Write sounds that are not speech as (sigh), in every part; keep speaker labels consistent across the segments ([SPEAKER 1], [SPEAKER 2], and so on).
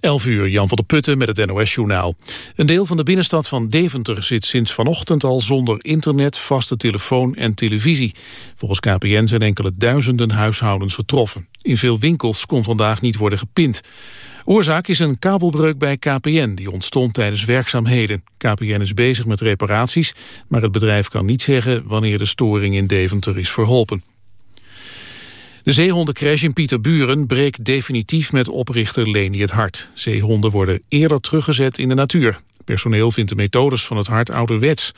[SPEAKER 1] 11 uur, Jan van der Putten met het NOS-journaal. Een deel van de binnenstad van Deventer zit sinds vanochtend al zonder internet, vaste telefoon en televisie. Volgens KPN zijn enkele duizenden huishoudens getroffen. In veel winkels kon vandaag niet worden gepind. Oorzaak is een kabelbreuk bij KPN, die ontstond tijdens werkzaamheden. KPN is bezig met reparaties, maar het bedrijf kan niet zeggen wanneer de storing in Deventer is verholpen. De zeehondencrash in Pieterburen breekt definitief met oprichter Leni het Hart. Zeehonden worden eerder teruggezet in de natuur. Personeel vindt de methodes van het hart ouderwets.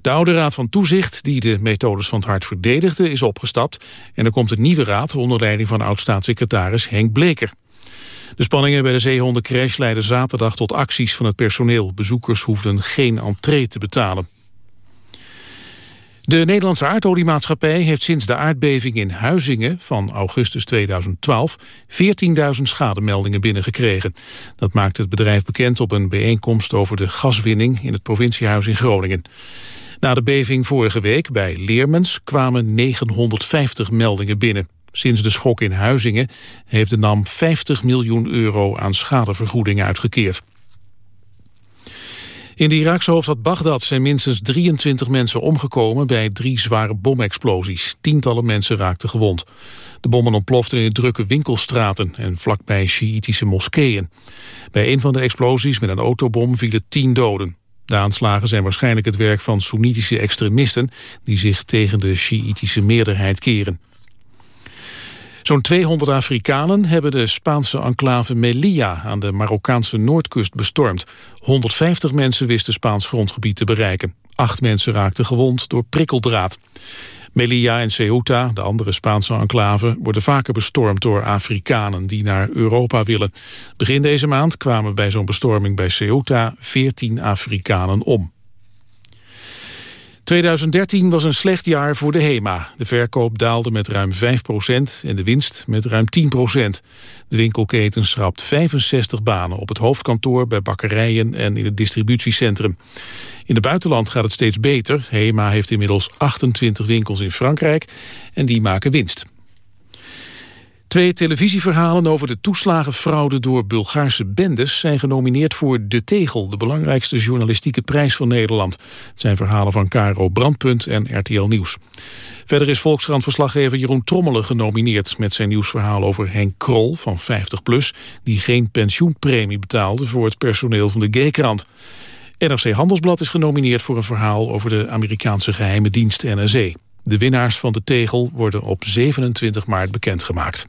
[SPEAKER 1] De oude raad van toezicht, die de methodes van het hart verdedigde, is opgestapt. En er komt een nieuwe raad onder leiding van oud-staatssecretaris Henk Bleker. De spanningen bij de zeehondencrash leidden zaterdag tot acties van het personeel. Bezoekers hoefden geen entree te betalen. De Nederlandse aardoliemaatschappij heeft sinds de aardbeving in Huizingen van augustus 2012 14.000 schademeldingen binnengekregen. Dat maakt het bedrijf bekend op een bijeenkomst over de gaswinning in het provinciehuis in Groningen. Na de beving vorige week bij Leermens kwamen 950 meldingen binnen. Sinds de schok in Huizingen heeft de NAM 50 miljoen euro aan schadevergoeding uitgekeerd. In de Iraakse hoofdstad Bagdad zijn minstens 23 mensen omgekomen bij drie zware bomexplosies. Tientallen mensen raakten gewond. De bommen ontploften in drukke winkelstraten en vlakbij Sjiitische moskeeën. Bij een van de explosies met een autobom vielen tien doden. De aanslagen zijn waarschijnlijk het werk van Soenitische extremisten... die zich tegen de Sjiitische meerderheid keren. Zo'n 200 Afrikanen hebben de Spaanse enclave Melilla aan de Marokkaanse noordkust bestormd. 150 mensen wisten Spaans grondgebied te bereiken. Acht mensen raakten gewond door prikkeldraad. Melilla en Ceuta, de andere Spaanse enclave, worden vaker bestormd door Afrikanen die naar Europa willen. Begin deze maand kwamen bij zo'n bestorming bij Ceuta 14 Afrikanen om. 2013 was een slecht jaar voor de HEMA. De verkoop daalde met ruim 5% en de winst met ruim 10% De winkelketen schrapt 65 banen op het hoofdkantoor, bij bakkerijen en in het distributiecentrum. In het buitenland gaat het steeds beter. HEMA heeft inmiddels 28 winkels in Frankrijk en die maken winst. Twee televisieverhalen over de toeslagenfraude door Bulgaarse bendes zijn genomineerd voor De Tegel, de belangrijkste journalistieke prijs van Nederland. Het zijn verhalen van Caro Brandpunt en RTL Nieuws. Verder is Volkskrant-verslaggever Jeroen Trommelen genomineerd met zijn nieuwsverhaal over Henk Krol van 50PLUS, die geen pensioenpremie betaalde voor het personeel van de G-krant. NRC Handelsblad is genomineerd voor een verhaal over de Amerikaanse geheime dienst NSE. De winnaars van de tegel worden op 27 maart bekendgemaakt.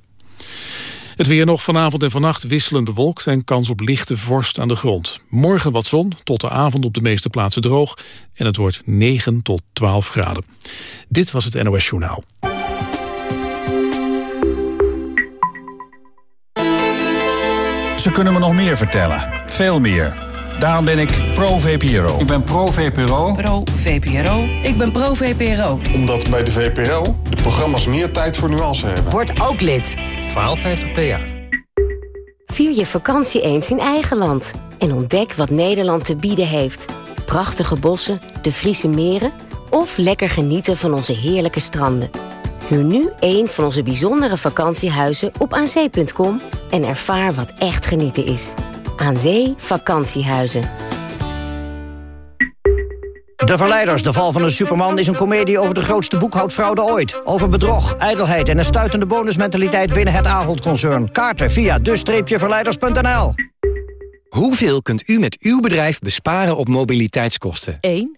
[SPEAKER 1] Het weer nog vanavond en vannacht wisselend bewolkt en kans op lichte vorst aan de grond. Morgen wat zon, tot de avond op de meeste plaatsen droog en het wordt 9 tot 12 graden. Dit was het NOS Journaal.
[SPEAKER 2] Ze kunnen me nog meer vertellen. Veel meer. Daarom ben ik pro-VPRO.
[SPEAKER 3] Ik ben pro-VPRO.
[SPEAKER 4] Pro-VPRO. Ik ben pro-VPRO.
[SPEAKER 5] Omdat bij de VPRO de programma's meer tijd voor nuance hebben.
[SPEAKER 4] Word ook lid.
[SPEAKER 5] 1250 PA.
[SPEAKER 6] Vier je vakantie eens in eigen land. En ontdek wat Nederland te bieden heeft. Prachtige bossen, de Friese meren... of lekker genieten van onze heerlijke stranden. Huur nu een van onze bijzondere vakantiehuizen op aanzee.com... en ervaar wat echt genieten is. Aan Zee Vakantiehuizen.
[SPEAKER 7] De Verleiders, de val van een superman, is een komedie over de grootste boekhoudfraude ooit. Over bedrog, ijdelheid en een stuitende bonusmentaliteit binnen het Ahold-concern. Kaarten via de-verleiders.nl
[SPEAKER 8] Hoeveel kunt u met uw bedrijf besparen op mobiliteitskosten?
[SPEAKER 9] 1,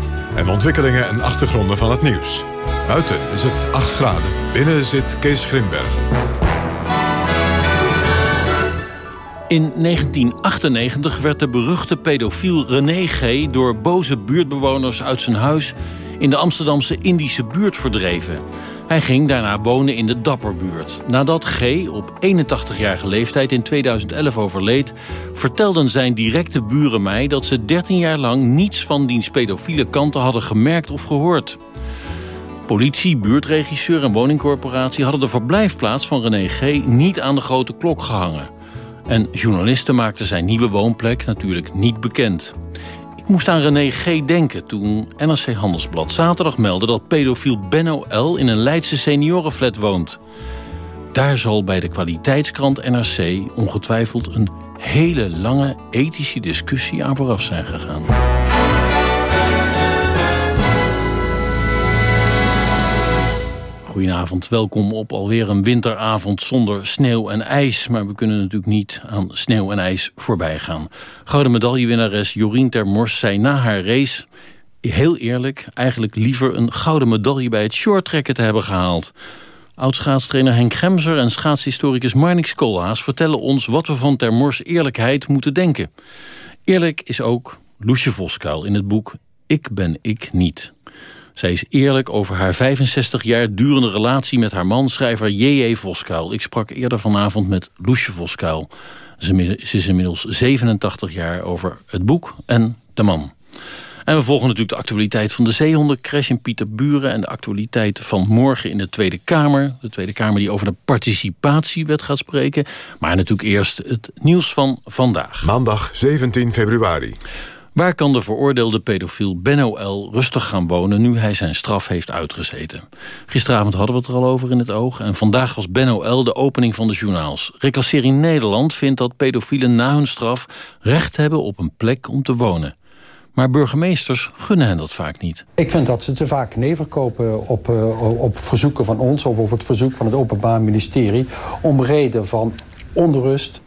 [SPEAKER 3] En ontwikkelingen en achtergronden van het nieuws. Buiten is het 8 graden, binnen zit Kees Grimberg.
[SPEAKER 10] In 1998 werd de beruchte pedofiel René G. door boze buurtbewoners uit zijn huis in de Amsterdamse Indische buurt verdreven. Hij ging daarna wonen in de Dapperbuurt. Nadat G. op 81-jarige leeftijd in 2011 overleed... vertelden zijn directe buren mij dat ze 13 jaar lang... niets van diens pedofiele kanten hadden gemerkt of gehoord. Politie, buurtregisseur en woningcorporatie... hadden de verblijfplaats van René G. niet aan de grote klok gehangen. En journalisten maakten zijn nieuwe woonplek natuurlijk niet bekend. Moest aan René G. denken toen NRC Handelsblad zaterdag meldde... dat pedofiel Benno L. in een Leidse seniorenflat woont. Daar zal bij de kwaliteitskrant NRC ongetwijfeld... een hele lange ethische discussie aan vooraf zijn gegaan. Goedenavond, welkom op alweer een winteravond zonder sneeuw en ijs. Maar we kunnen natuurlijk niet aan sneeuw en ijs voorbij gaan. Gouden medaillewinnares Jorien Termors zei na haar race... heel eerlijk, eigenlijk liever een gouden medaille bij het shorttrekken te hebben gehaald. Oudschaatstrainer Henk Gemser en schaatshistoricus Marnix Koolhaas... vertellen ons wat we van Termors eerlijkheid moeten denken. Eerlijk is ook Loesje Voskuil in het boek Ik ben ik niet... Zij is eerlijk over haar 65 jaar durende relatie met haar man, schrijver J.J. Voskuil. Ik sprak eerder vanavond met Loesje Voskuil. Ze is inmiddels 87 jaar over het boek en de man. En we volgen natuurlijk de actualiteit van de zeehondencrash in Pieterburen... en de actualiteit van morgen in de Tweede Kamer. De Tweede Kamer die over de participatiewet gaat spreken. Maar natuurlijk eerst het nieuws van vandaag.
[SPEAKER 3] Maandag 17 februari.
[SPEAKER 10] Waar kan de veroordeelde pedofiel Benno L. rustig gaan wonen... nu hij zijn straf heeft uitgezeten? Gisteravond hadden we het er al over in het oog... en vandaag was Benno L. de opening van de journaals. Reclassering Nederland vindt dat pedofielen na hun straf... recht hebben op een plek om te wonen. Maar burgemeesters gunnen hen dat vaak niet.
[SPEAKER 11] Ik vind dat ze te vaak nee verkopen op, uh, op verzoeken van ons... of op het verzoek van het Openbaar Ministerie... om reden van onrust,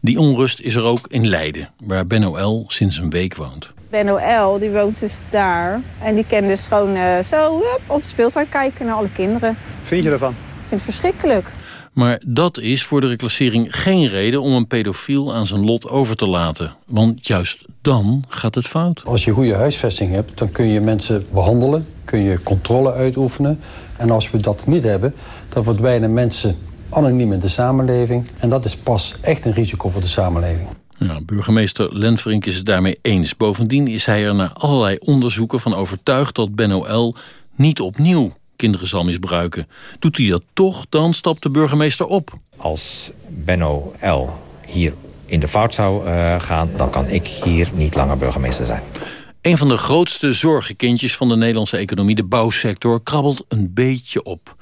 [SPEAKER 10] die onrust is er ook in Leiden, waar Benno L. sinds een week woont.
[SPEAKER 12] Benno L. die woont dus daar. En die kan dus gewoon uh, zo hup, op de speeltuin kijken naar alle kinderen.
[SPEAKER 11] Vind je ervan?
[SPEAKER 12] Ik vind het verschrikkelijk.
[SPEAKER 10] Maar dat is voor de reclassering geen reden om een pedofiel aan zijn lot over te laten. Want juist dan gaat het fout.
[SPEAKER 11] Als je goede huisvesting hebt, dan kun je mensen behandelen. Kun je controle uitoefenen. En als we dat niet hebben, dan verdwijnen mensen anoniem in de samenleving. En dat is pas echt een risico voor de samenleving.
[SPEAKER 10] Ja, burgemeester Lenverink is het daarmee eens. Bovendien is hij er na allerlei onderzoeken van overtuigd... dat Benno L. niet opnieuw kinderen zal misbruiken. Doet hij dat toch, dan stapt de burgemeester op.
[SPEAKER 13] Als Benno L. hier in de fout zou uh, gaan... dan kan ik hier niet langer burgemeester zijn.
[SPEAKER 10] Een van de grootste zorgenkindjes van de Nederlandse economie, de bouwsector, krabbelt een beetje op.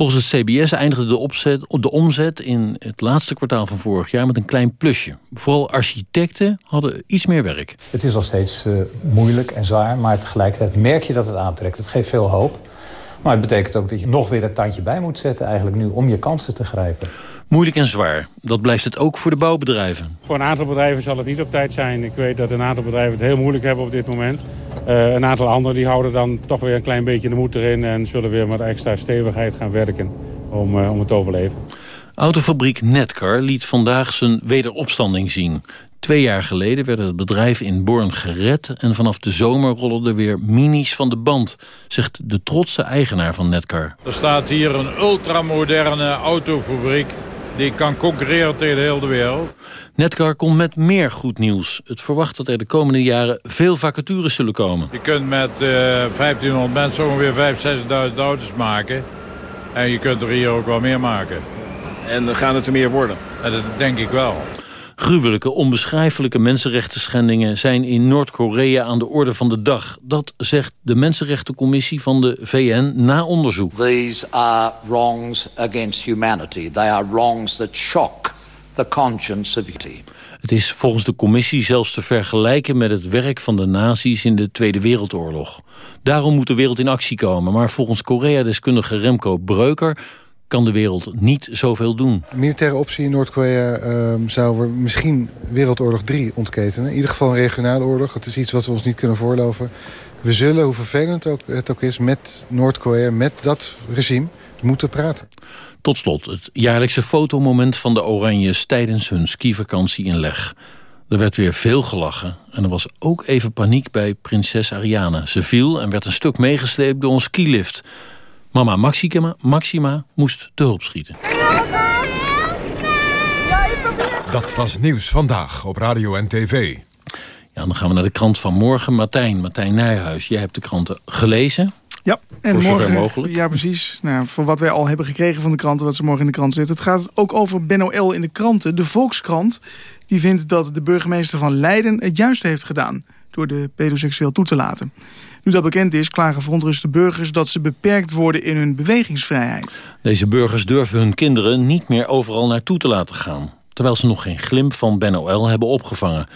[SPEAKER 10] Volgens het CBS eindigde de, opzet, de omzet in het laatste kwartaal van vorig jaar met een klein plusje. Vooral architecten hadden iets meer werk.
[SPEAKER 14] Het is nog steeds uh, moeilijk en zwaar, maar tegelijkertijd merk je dat het aantrekt. Het geeft veel hoop. Maar het betekent ook dat je nog weer een tandje bij moet zetten eigenlijk nu om je kansen te grijpen.
[SPEAKER 10] Moeilijk en zwaar. Dat blijft het ook voor de bouwbedrijven.
[SPEAKER 15] Voor een aantal bedrijven zal het niet op tijd zijn. Ik weet dat een aantal bedrijven het heel moeilijk hebben op dit moment. Uh, een aantal anderen die houden dan toch weer een klein beetje de moed erin... en zullen weer met extra stevigheid gaan werken om, uh, om het te overleven.
[SPEAKER 10] Autofabriek Netcar liet vandaag zijn wederopstanding zien. Twee jaar geleden werd het bedrijf in Born gered... en vanaf de zomer rollen er weer minis van de band... zegt de trotse eigenaar van Netcar.
[SPEAKER 16] Er staat hier een ultramoderne autofabriek... die kan concurreren tegen de hele wereld.
[SPEAKER 10] Netcar komt met meer goed nieuws. Het verwacht dat er de komende jaren veel vacatures zullen komen.
[SPEAKER 16] Je kunt met uh, 1500 mensen ongeveer 5.000, 6.000 auto's maken. En je kunt er hier ook wel meer maken.
[SPEAKER 17] En gaan het er meer worden?
[SPEAKER 16] En dat denk ik wel.
[SPEAKER 10] Gruwelijke, onbeschrijfelijke mensenrechten schendingen zijn in Noord-Korea aan de orde van de dag. Dat zegt de Mensenrechtencommissie van de VN na onderzoek.
[SPEAKER 18] These are wrongs against humanity. They are wrongs that shock the conscience of humanity.
[SPEAKER 10] Het is volgens de commissie zelfs te vergelijken met het werk van de nazi's in de Tweede Wereldoorlog. Daarom moet de wereld in actie komen. Maar volgens Korea-deskundige Remco Breuker kan de wereld niet zoveel doen.
[SPEAKER 19] De militaire optie in Noord-Korea ehm, zou we misschien Wereldoorlog 3 ontketenen. In ieder geval een regionale oorlog. Het is iets wat we ons niet kunnen voorloven. We zullen, hoe vervelend ook, het ook is, met Noord-Korea, met dat regime, moeten praten.
[SPEAKER 10] Tot slot het jaarlijkse fotomoment van de Oranjes tijdens hun skivakantie in Leg. Er werd weer veel gelachen en er was ook even paniek bij prinses Ariane. Ze viel en werd een stuk meegesleept door een skilift. Mama Maxima, Maxima moest te hulp schieten.
[SPEAKER 3] Dat was nieuws vandaag op radio en tv.
[SPEAKER 10] Ja, dan gaan we naar de krant van morgen. Martijn, Martijn Nijhuis, jij hebt de kranten gelezen.
[SPEAKER 20] Ja, en
[SPEAKER 10] Voor zover
[SPEAKER 20] morgen,
[SPEAKER 10] mogelijk.
[SPEAKER 20] Ja, precies. Nou, voor wat wij al hebben gekregen van de kranten, wat ze morgen in de krant zetten. Het gaat ook over Ben L in de kranten. De Volkskrant, die vindt dat de burgemeester van Leiden het juiste heeft gedaan. Door de pedoseksueel toe te laten. Nu dat bekend is, klagen verontruste burgers dat ze beperkt worden in hun bewegingsvrijheid.
[SPEAKER 10] Deze burgers durven hun kinderen niet meer overal naartoe te laten gaan. Terwijl ze nog geen glimp van Ben OL hebben opgevangen.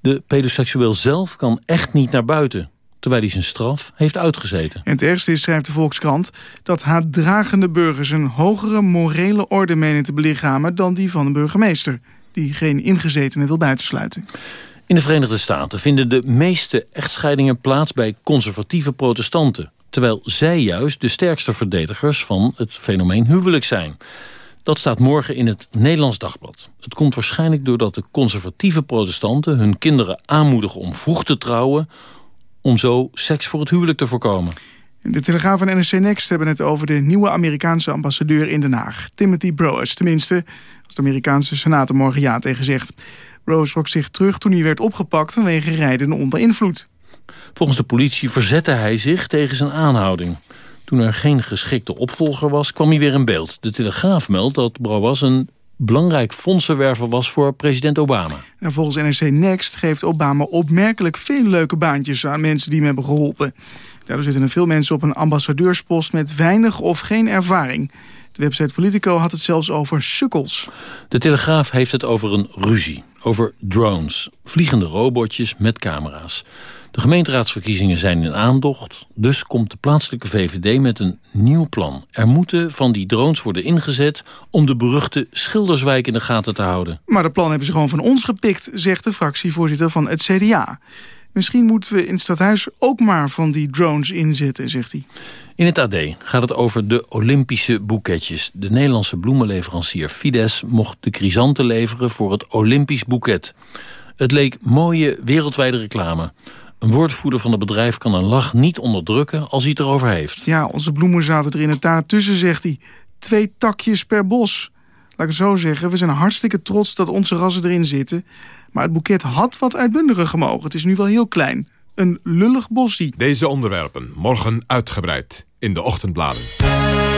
[SPEAKER 10] De pedoseksueel zelf kan echt niet naar buiten. Terwijl hij zijn straf heeft uitgezeten.
[SPEAKER 20] En het ergste is, schrijft de Volkskrant, dat haatdragende burgers een hogere morele orde menen te belichamen dan die van een burgemeester, die geen ingezetene wil buitensluiten.
[SPEAKER 10] In de Verenigde Staten vinden de meeste echtscheidingen plaats bij conservatieve protestanten. Terwijl zij juist de sterkste verdedigers van het fenomeen huwelijk zijn. Dat staat morgen in het Nederlands Dagblad. Het komt waarschijnlijk doordat de conservatieve protestanten hun kinderen aanmoedigen om vroeg te trouwen... om zo seks voor het huwelijk te voorkomen.
[SPEAKER 20] De Telegraaf en NRC Next hebben het over de nieuwe Amerikaanse ambassadeur in Den Haag. Timothy Browers. Tenminste, als de Amerikaanse senator morgen ja tegen zegt. Browers trok zich terug toen hij werd opgepakt vanwege rijden onder invloed.
[SPEAKER 10] Volgens de politie verzette hij zich tegen zijn aanhouding. Toen er geen geschikte opvolger was, kwam hij weer in beeld. De Telegraaf meldt dat Browers een belangrijk fondsenwerver was voor president Obama.
[SPEAKER 20] En volgens NRC Next geeft Obama opmerkelijk veel leuke baantjes aan mensen die hem hebben geholpen. Daardoor zitten er veel mensen op een ambassadeurspost met weinig of geen ervaring. De website Politico had het zelfs over sukkels.
[SPEAKER 10] De Telegraaf heeft het over een ruzie. Over drones, vliegende robotjes met camera's. De gemeenteraadsverkiezingen zijn in aandocht. Dus komt de plaatselijke VVD met een nieuw plan. Er moeten van die drones worden ingezet... om de beruchte Schilderswijk in de gaten te houden.
[SPEAKER 20] Maar dat plan hebben ze gewoon van ons gepikt, zegt de fractievoorzitter van het CDA. Misschien moeten we in het stadhuis ook maar van die drones inzetten, zegt hij.
[SPEAKER 10] In het AD gaat het over de Olympische boeketjes. De Nederlandse bloemenleverancier Fides mocht de chrysanten leveren voor het Olympisch boeket. Het leek mooie wereldwijde reclame. Een woordvoerder van het bedrijf kan een lach niet onderdrukken als hij het erover heeft.
[SPEAKER 20] Ja, onze bloemen zaten er in het taart tussen, zegt hij. Twee takjes per bos. Laat ik het zo zeggen, we zijn hartstikke trots dat onze rassen erin zitten. Maar het boeket had wat uitbundiger gemogen. Het is nu wel heel klein. Een lullig bossie.
[SPEAKER 3] Deze onderwerpen morgen uitgebreid in de ochtendbladen.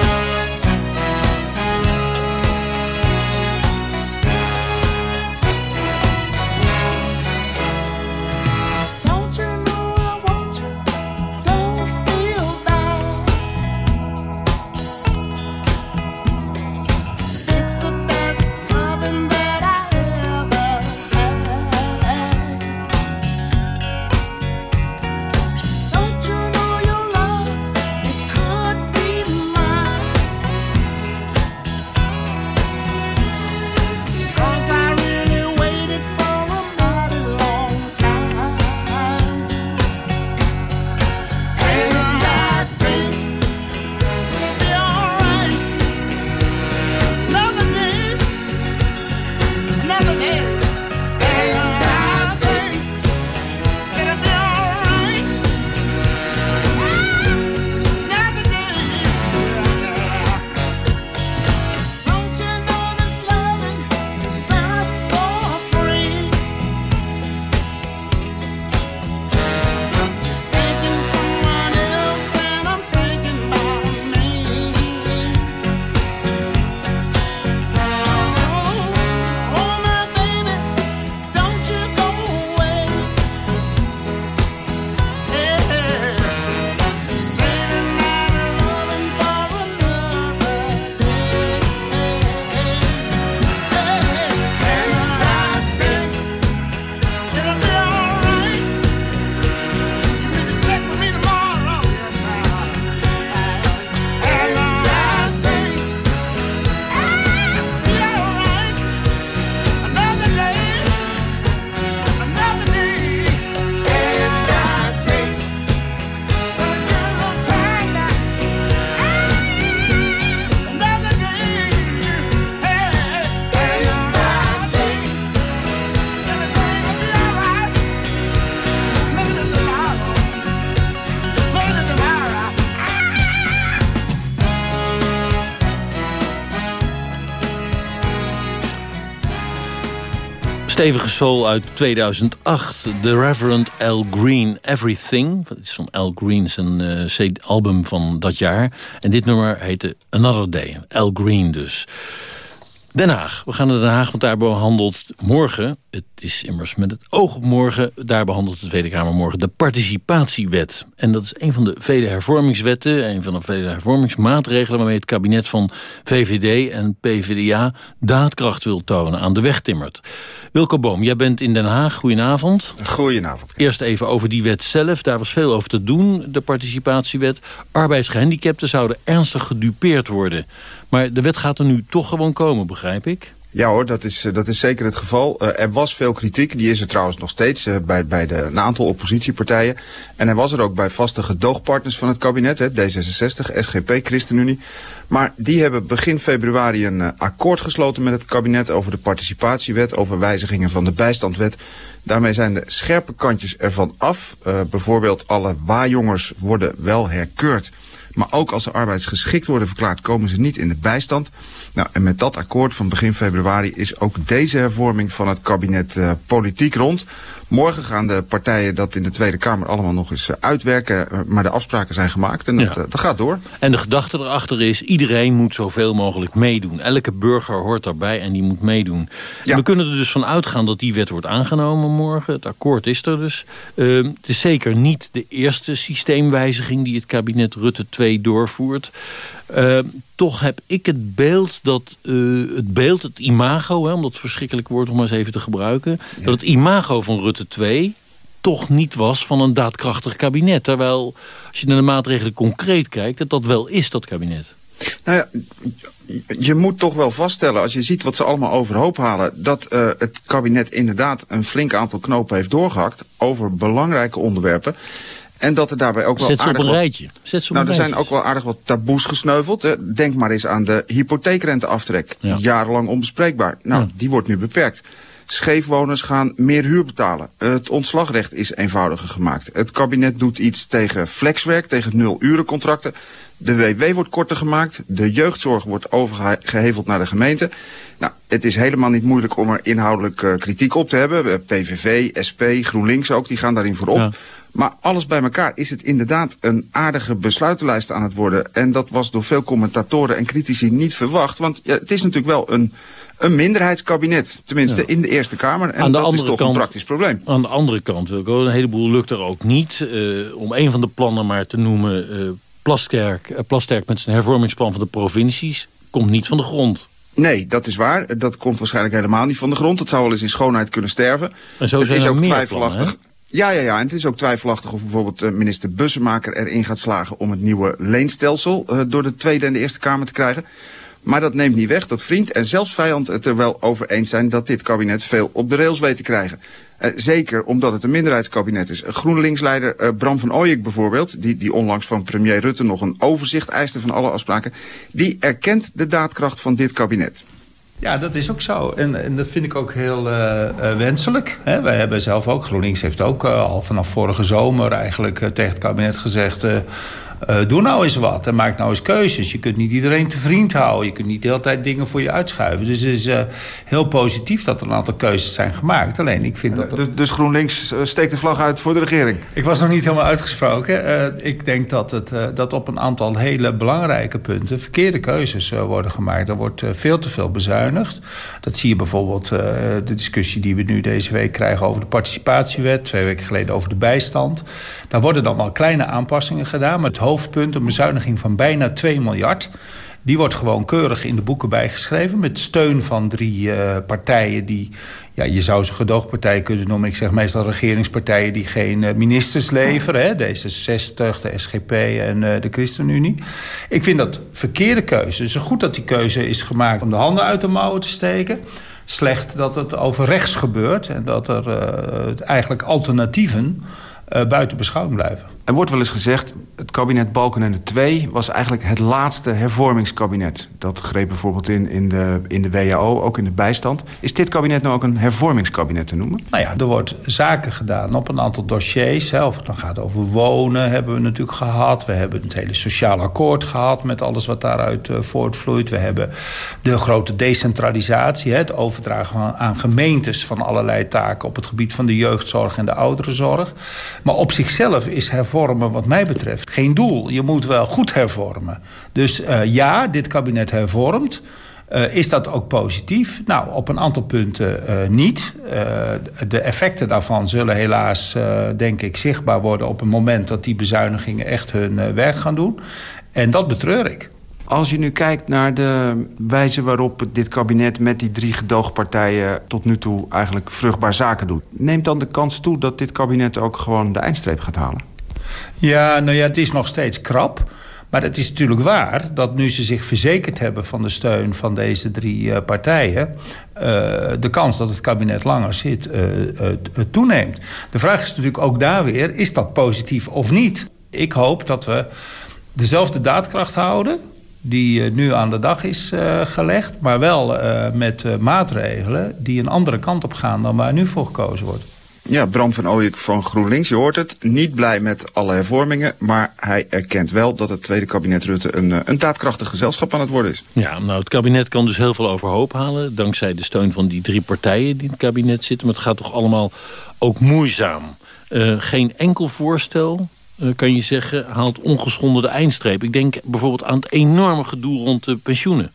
[SPEAKER 10] Stevige soul uit 2008. The Reverend Al Green, Everything. Dat is van Al Green zijn uh, album van dat jaar. En dit nummer heette Another Day. Al Green dus. Den Haag. We gaan naar Den Haag, want daar behandelt morgen... het is immers met het oog op morgen... daar behandelt de Tweede Kamer morgen de participatiewet. En dat is een van de vele hervormingswetten... een van de vele hervormingsmaatregelen... waarmee het kabinet van VVD en PvdA daadkracht wil tonen... aan de weg timmert. Wilco Boom, jij bent in Den Haag. Goedenavond.
[SPEAKER 21] Goedenavond.
[SPEAKER 10] Eerst even over die wet zelf. Daar was veel over te doen, de participatiewet. Arbeidsgehandicapten zouden ernstig gedupeerd worden... Maar de wet gaat er nu toch gewoon komen, begrijp ik?
[SPEAKER 21] Ja hoor, dat is, dat is zeker het geval. Uh, er was veel kritiek, die is er trouwens nog steeds uh, bij, bij de, een aantal oppositiepartijen. En er was er ook bij vaste gedoogpartners van het kabinet, hè, D66, SGP, ChristenUnie. Maar die hebben begin februari een akkoord gesloten met het kabinet over de participatiewet, over wijzigingen van de bijstandwet. Daarmee zijn de scherpe kantjes ervan af. bijvoorbeeld alle waarjongers worden wel herkeurd. Maar ook als ze arbeidsgeschikt worden verklaard, komen ze niet in de bijstand. Nou, en met dat akkoord van begin februari is ook deze hervorming van het kabinet uh, politiek rond. Morgen gaan de partijen dat in de Tweede Kamer allemaal nog eens eh, uitwerken. Eh, maar de afspraken zijn gemaakt en dat, dat, gaat door.
[SPEAKER 10] En de gedachte erachter is, iedereen moet zoveel mogelijk meedoen. Elke burger hoort daarbij en die moet meedoen. We kunnen er dus van uitgaan dat die wet wordt aangenomen morgen. Het akkoord is er dus. Uh, het is zeker niet de eerste systeemwijziging die het kabinet Rutte 2 doorvoert. Uh, toch heb ik het beeld dat uh, het beeld, het imago, hè, om dat verschrikkelijk woord om maar eens even te gebruiken, dat het imago van Rutte 2 toch niet was van een daadkrachtig kabinet. Terwijl, als je naar de maatregelen concreet kijkt, dat dat wel is, dat kabinet.
[SPEAKER 21] Nou ja, je moet toch wel vaststellen, als je ziet wat ze allemaal overhoop halen... dat uh, het kabinet inderdaad een flink aantal knopen heeft doorgehakt... over belangrijke onderwerpen. En dat er daarbij ook wel
[SPEAKER 10] Zet
[SPEAKER 21] aardig
[SPEAKER 10] op een rijtje. Zet
[SPEAKER 21] nou, er zijn ook wel aardig wat taboes gesneuveld. Hè. Denk maar eens aan de hypotheekrenteaftrek. Ja. Jarenlang onbespreekbaar. Nou, ja. die wordt nu beperkt. Scheefwoners gaan meer huur betalen. Het ontslagrecht is eenvoudiger gemaakt. Het kabinet doet iets tegen flexwerk, tegen nul-urencontracten. De WW wordt korter gemaakt. De jeugdzorg wordt overgeheveld naar de gemeente. Nou, het is helemaal niet moeilijk om er inhoudelijk uh, kritiek op te hebben. PVV, SP, GroenLinks ook, die gaan daarin voorop. Ja. Maar alles bij elkaar is het inderdaad een aardige besluitenlijst aan het worden. En dat was door veel commentatoren en critici niet verwacht. Want ja, het is natuurlijk wel een, een minderheidskabinet. Tenminste ja. in de Eerste Kamer. En
[SPEAKER 10] aan de
[SPEAKER 21] dat
[SPEAKER 10] andere
[SPEAKER 21] is toch
[SPEAKER 10] kant,
[SPEAKER 21] een praktisch probleem.
[SPEAKER 10] Aan de andere kant, Wilco, een heleboel lukt er ook niet. Uh, om een van de plannen maar te noemen... Uh, Plasterk, uh, Plasterk met zijn hervormingsplan van de provincies... komt niet van de grond.
[SPEAKER 21] Nee, dat is waar. Dat komt waarschijnlijk helemaal niet van de grond. Het zou wel eens in schoonheid kunnen sterven.
[SPEAKER 10] En zo
[SPEAKER 21] het
[SPEAKER 10] zijn
[SPEAKER 21] is ook twijfelachtig.
[SPEAKER 10] plannen,
[SPEAKER 21] Ja, ja, ja. En het is ook twijfelachtig of bijvoorbeeld minister Bussemaker erin gaat slagen om het nieuwe leenstelsel door de Tweede en de Eerste Kamer te krijgen. Maar dat neemt niet weg dat vriend en zelfs vijand het er wel over eens zijn dat dit kabinet veel op de rails weet te krijgen. Uh, zeker omdat het een minderheidskabinet is. GroenLinks-leider uh, Bram van Ooyek bijvoorbeeld, die, die onlangs van premier Rutte nog een overzicht eiste van alle afspraken, die erkent de daadkracht van dit kabinet.
[SPEAKER 22] Ja, dat is ook zo. En, en dat vind ik ook heel uh, wenselijk. Hè? Wij hebben zelf ook, GroenLinks heeft ook al vanaf vorige zomer eigenlijk tegen het kabinet gezegd... Uh, doe nou eens wat en maak nou eens keuzes. Je kunt niet iedereen te vriend houden. Je kunt niet de hele tijd dingen voor je uitschuiven. Dus het is uh, heel positief dat er een aantal keuzes zijn gemaakt. Alleen ik vind dat...
[SPEAKER 21] Dus, dus GroenLinks steekt de vlag uit voor de regering?
[SPEAKER 22] Ik was nog niet helemaal uitgesproken. Uh, ik denk dat, het, dat op een aantal hele belangrijke punten... verkeerde keuzes worden gemaakt. Er wordt veel te veel bezuinigd. Dat zie je bijvoorbeeld de discussie die we nu deze week krijgen... over de participatiewet. Twee weken geleden over de bijstand. Daar worden dan wel kleine aanpassingen gedaan... maar het een bezuiniging van bijna 2 miljard. Die wordt gewoon keurig in de boeken bijgeschreven... met steun van drie uh, partijen die... Ja, je zou ze gedoogpartijen kunnen noemen. Ik zeg meestal regeringspartijen die geen uh, ministers leveren. Hè? D66, de SGP en uh, de ChristenUnie. Ik vind dat verkeerde keuze. Het goed dat die keuze is gemaakt om de handen uit de mouwen te steken. Slecht dat het over rechts gebeurt. En dat er eigenlijk alternatieven buiten beschouwing blijven.
[SPEAKER 21] Er wordt wel eens gezegd, het kabinet Balkenende 2 was eigenlijk het laatste hervormingskabinet. Dat greep bijvoorbeeld in, in, de, in de WHO, ook in de bijstand. Is dit kabinet nou ook een hervormingskabinet te noemen?
[SPEAKER 22] Nou ja, er wordt zaken gedaan op een aantal dossiers. Zelf, dan gaat het over wonen, hebben we natuurlijk gehad. We hebben het hele sociale akkoord gehad met alles wat daaruit uh, voortvloeit. We hebben de grote decentralisatie, het overdragen aan gemeentes van allerlei taken op het gebied van de jeugdzorg en de ouderenzorg. Maar op zichzelf is hervormen wat mij betreft geen doel. Je moet wel goed hervormen. Dus uh, ja, dit kabinet hervormt. Uh, is dat ook positief? Nou, op een aantal punten uh, niet. de effecten daarvan zullen helaas, denk ik, zichtbaar worden... op het moment dat die bezuinigingen echt hun werk gaan doen. En dat betreur ik.
[SPEAKER 21] Als je nu kijkt naar de wijze waarop dit kabinet met die drie gedoogpartijen tot nu toe eigenlijk vruchtbaar zaken doet. Neemt dan de kans toe dat dit kabinet ook gewoon de eindstreep gaat halen?
[SPEAKER 22] Ja, nou ja, het is nog steeds krap. Maar het is natuurlijk waar dat nu ze zich verzekerd hebben van de steun van deze drie uh, partijen... Uh, de kans dat het kabinet langer zit uh, toeneemt. De vraag is natuurlijk ook daar weer, is dat positief of niet? Ik hoop dat we dezelfde daadkracht houden die nu aan de dag is gelegd... maar wel met maatregelen die een andere kant op gaan dan waar nu voor gekozen wordt.
[SPEAKER 21] Ja, Bram van Ooyek van GroenLinks, je hoort het. Niet blij met alle hervormingen, maar hij erkent wel dat het tweede kabinet Rutte een, een daadkrachtig gezelschap aan het worden is.
[SPEAKER 10] Ja, nou het kabinet kan dus heel veel overhoop halen, dankzij de steun van die drie partijen die in het kabinet zitten. Maar het gaat toch allemaal ook moeizaam. Uh, geen enkel voorstel, uh, kan je zeggen, haalt ongeschonden de eindstreep. Ik denk bijvoorbeeld aan het enorme gedoe rond de pensioenen.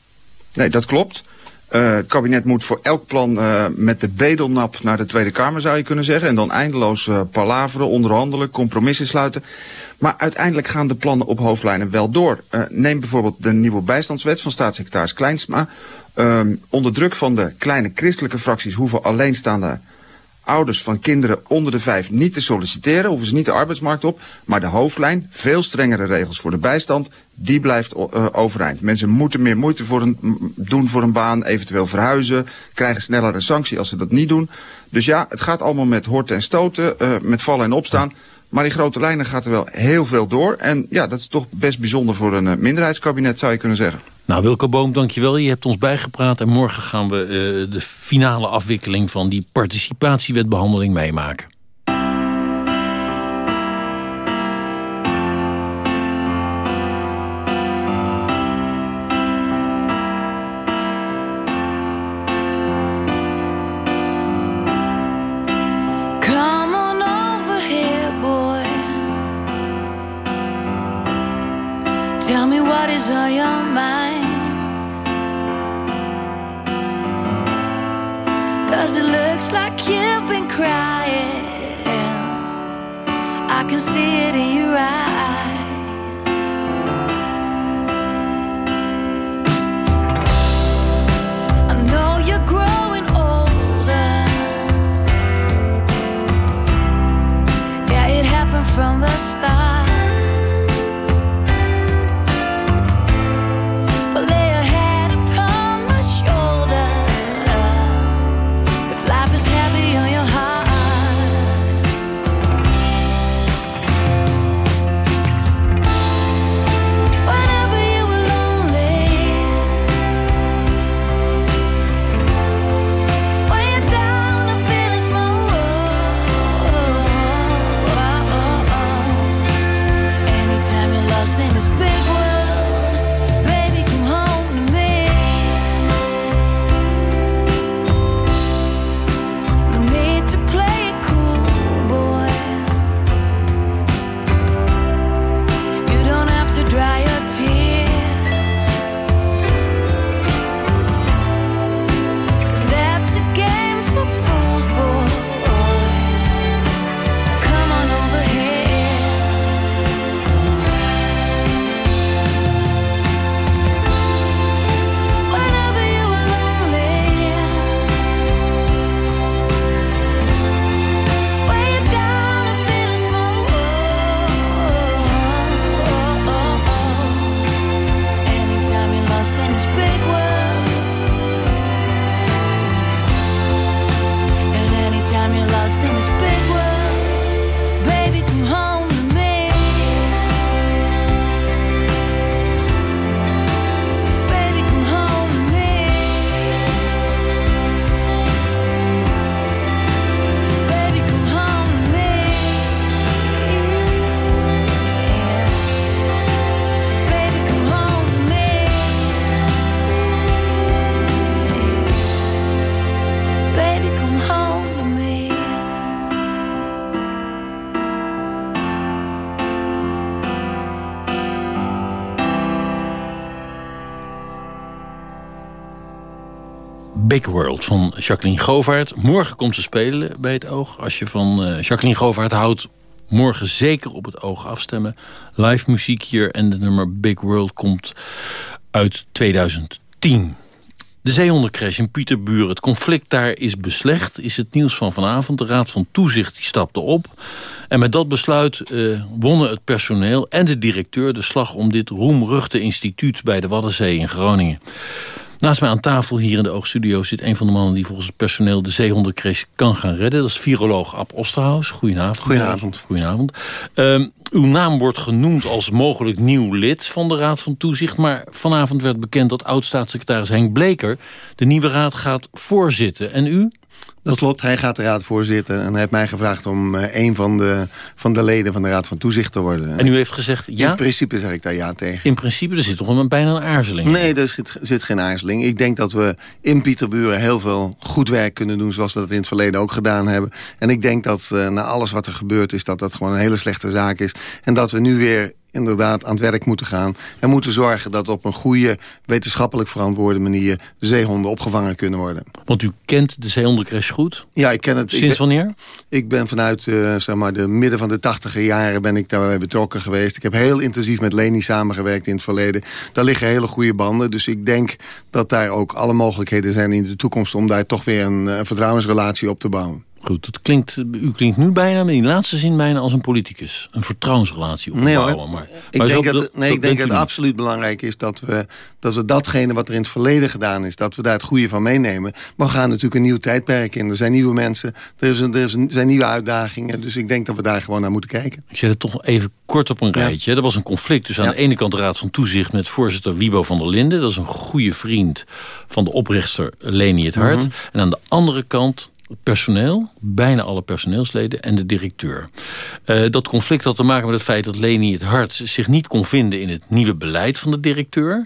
[SPEAKER 21] Nee, dat klopt. Uh, het kabinet moet voor elk plan uh, met de bedelnap naar de Tweede Kamer, zou je kunnen zeggen. En dan eindeloos uh, palaveren, onderhandelen, compromissen sluiten. Maar uiteindelijk gaan de plannen op hoofdlijnen wel door. neem bijvoorbeeld de nieuwe bijstandswet van staatssecretaris Kleinsma. onder druk van de kleine christelijke fracties hoeven alleenstaande ouders van kinderen onder de vijf niet te solliciteren, hoeven ze niet de arbeidsmarkt op. Maar de hoofdlijn, veel strengere regels voor de bijstand, die blijft uh, overeind. Mensen moeten meer moeite voor een, doen voor een baan, eventueel verhuizen, krijgen sneller een sanctie als ze dat niet doen. Dus ja, het gaat allemaal met horten en stoten, uh, met vallen en opstaan. Maar in grote lijnen gaat er wel heel veel door. En ja, dat is toch best bijzonder voor een uh, minderheidskabinet, zou je kunnen zeggen.
[SPEAKER 10] Nou, Wilke Boom, dankjewel. Je hebt ons bijgepraat. En morgen gaan we de finale afwikkeling van die participatiewetbehandeling meemaken.
[SPEAKER 23] Cause it looks like you've been crying. I can see it in your eyes. I know you're growing older. Yeah, it happened from the start.
[SPEAKER 10] Van Jacqueline Govaert. Morgen komt ze spelen bij het oog. Als je van uh, Jacqueline Govaert houdt, morgen zeker op het oog afstemmen. Live muziek hier en de nummer Big World komt uit 2010. De zeehondencrash in Pieterburen. Het conflict daar is beslecht, is het nieuws van vanavond. De Raad van Toezicht die stapte op. En met dat besluit uh, wonnen het personeel en de directeur de slag... om dit roemruchte instituut bij de Waddenzee in Groningen. Naast mij aan tafel hier in de Oogstudio zit een van de mannen... die volgens het personeel de zeehondencrash kan gaan redden. Dat is viroloog Ab Osterhaus. Goedenavond.
[SPEAKER 24] Goedenavond.
[SPEAKER 10] Goedenavond. Uh, uw naam wordt genoemd als mogelijk nieuw lid van de Raad van Toezicht... maar vanavond werd bekend dat oud-staatssecretaris Henk Bleker... de nieuwe raad gaat voorzitten. En u?
[SPEAKER 24] Dat klopt, hij gaat de raad voorzitten en hij heeft mij gevraagd om uh, een van de, van de leden van de raad van toezicht te worden.
[SPEAKER 10] En u heeft gezegd ja?
[SPEAKER 24] In principe zeg ik daar ja tegen.
[SPEAKER 10] In principe, er zit toch een, bijna een aarzeling?
[SPEAKER 24] Nee, er zit, zit geen aarzeling. Ik denk dat we in Pieterburen heel veel goed werk kunnen doen zoals we dat in het verleden ook gedaan hebben. En ik denk dat uh, na alles wat er gebeurd is, dat dat gewoon een hele slechte zaak is. En dat we nu weer inderdaad aan het werk moeten gaan. En moeten zorgen dat op een goede, wetenschappelijk verantwoorde manier... zeehonden opgevangen kunnen worden.
[SPEAKER 10] Want u kent de zeehondencrash goed?
[SPEAKER 24] Ja, ik ken het.
[SPEAKER 10] Sinds
[SPEAKER 24] ben,
[SPEAKER 10] wanneer?
[SPEAKER 24] Ik ben vanuit uh, zeg maar, de midden van de tachtiger jaren ben ik daarbij betrokken geweest. Ik heb heel intensief met Leni samengewerkt in het verleden. Daar liggen hele goede banden. Dus ik denk dat daar ook alle mogelijkheden zijn in de toekomst... om daar toch weer een, een vertrouwensrelatie op te bouwen.
[SPEAKER 10] Goed, het klinkt, u klinkt nu bijna, in die laatste zin bijna als een politicus. Een vertrouwensrelatie opbouwen.
[SPEAKER 24] Nee,
[SPEAKER 10] maar,
[SPEAKER 24] ik
[SPEAKER 10] maar
[SPEAKER 24] denk,
[SPEAKER 10] zo,
[SPEAKER 24] dat,
[SPEAKER 10] dat,
[SPEAKER 24] nee, ik denk dat het absoluut belangrijk is dat we, dat we datgene wat er in het verleden gedaan is... dat we daar het goede van meenemen. Maar we gaan natuurlijk een nieuw tijdperk in. Er zijn nieuwe mensen, er, is een, er, zijn nieuwe uitdagingen. Dus ik denk dat we daar gewoon naar moeten kijken.
[SPEAKER 10] Ik zet het toch even kort op een rijtje. Er was een conflict dus aan de ene kant de Raad van Toezicht... met voorzitter Wiebo van der Linden. Dat is een goede vriend van de oprichter Leni het Hart. Mm -hmm. En aan de andere kant personeel, bijna alle personeelsleden en de directeur. Uh, dat conflict had te maken met het feit dat Leni het Hart zich niet kon vinden in het nieuwe beleid van de directeur.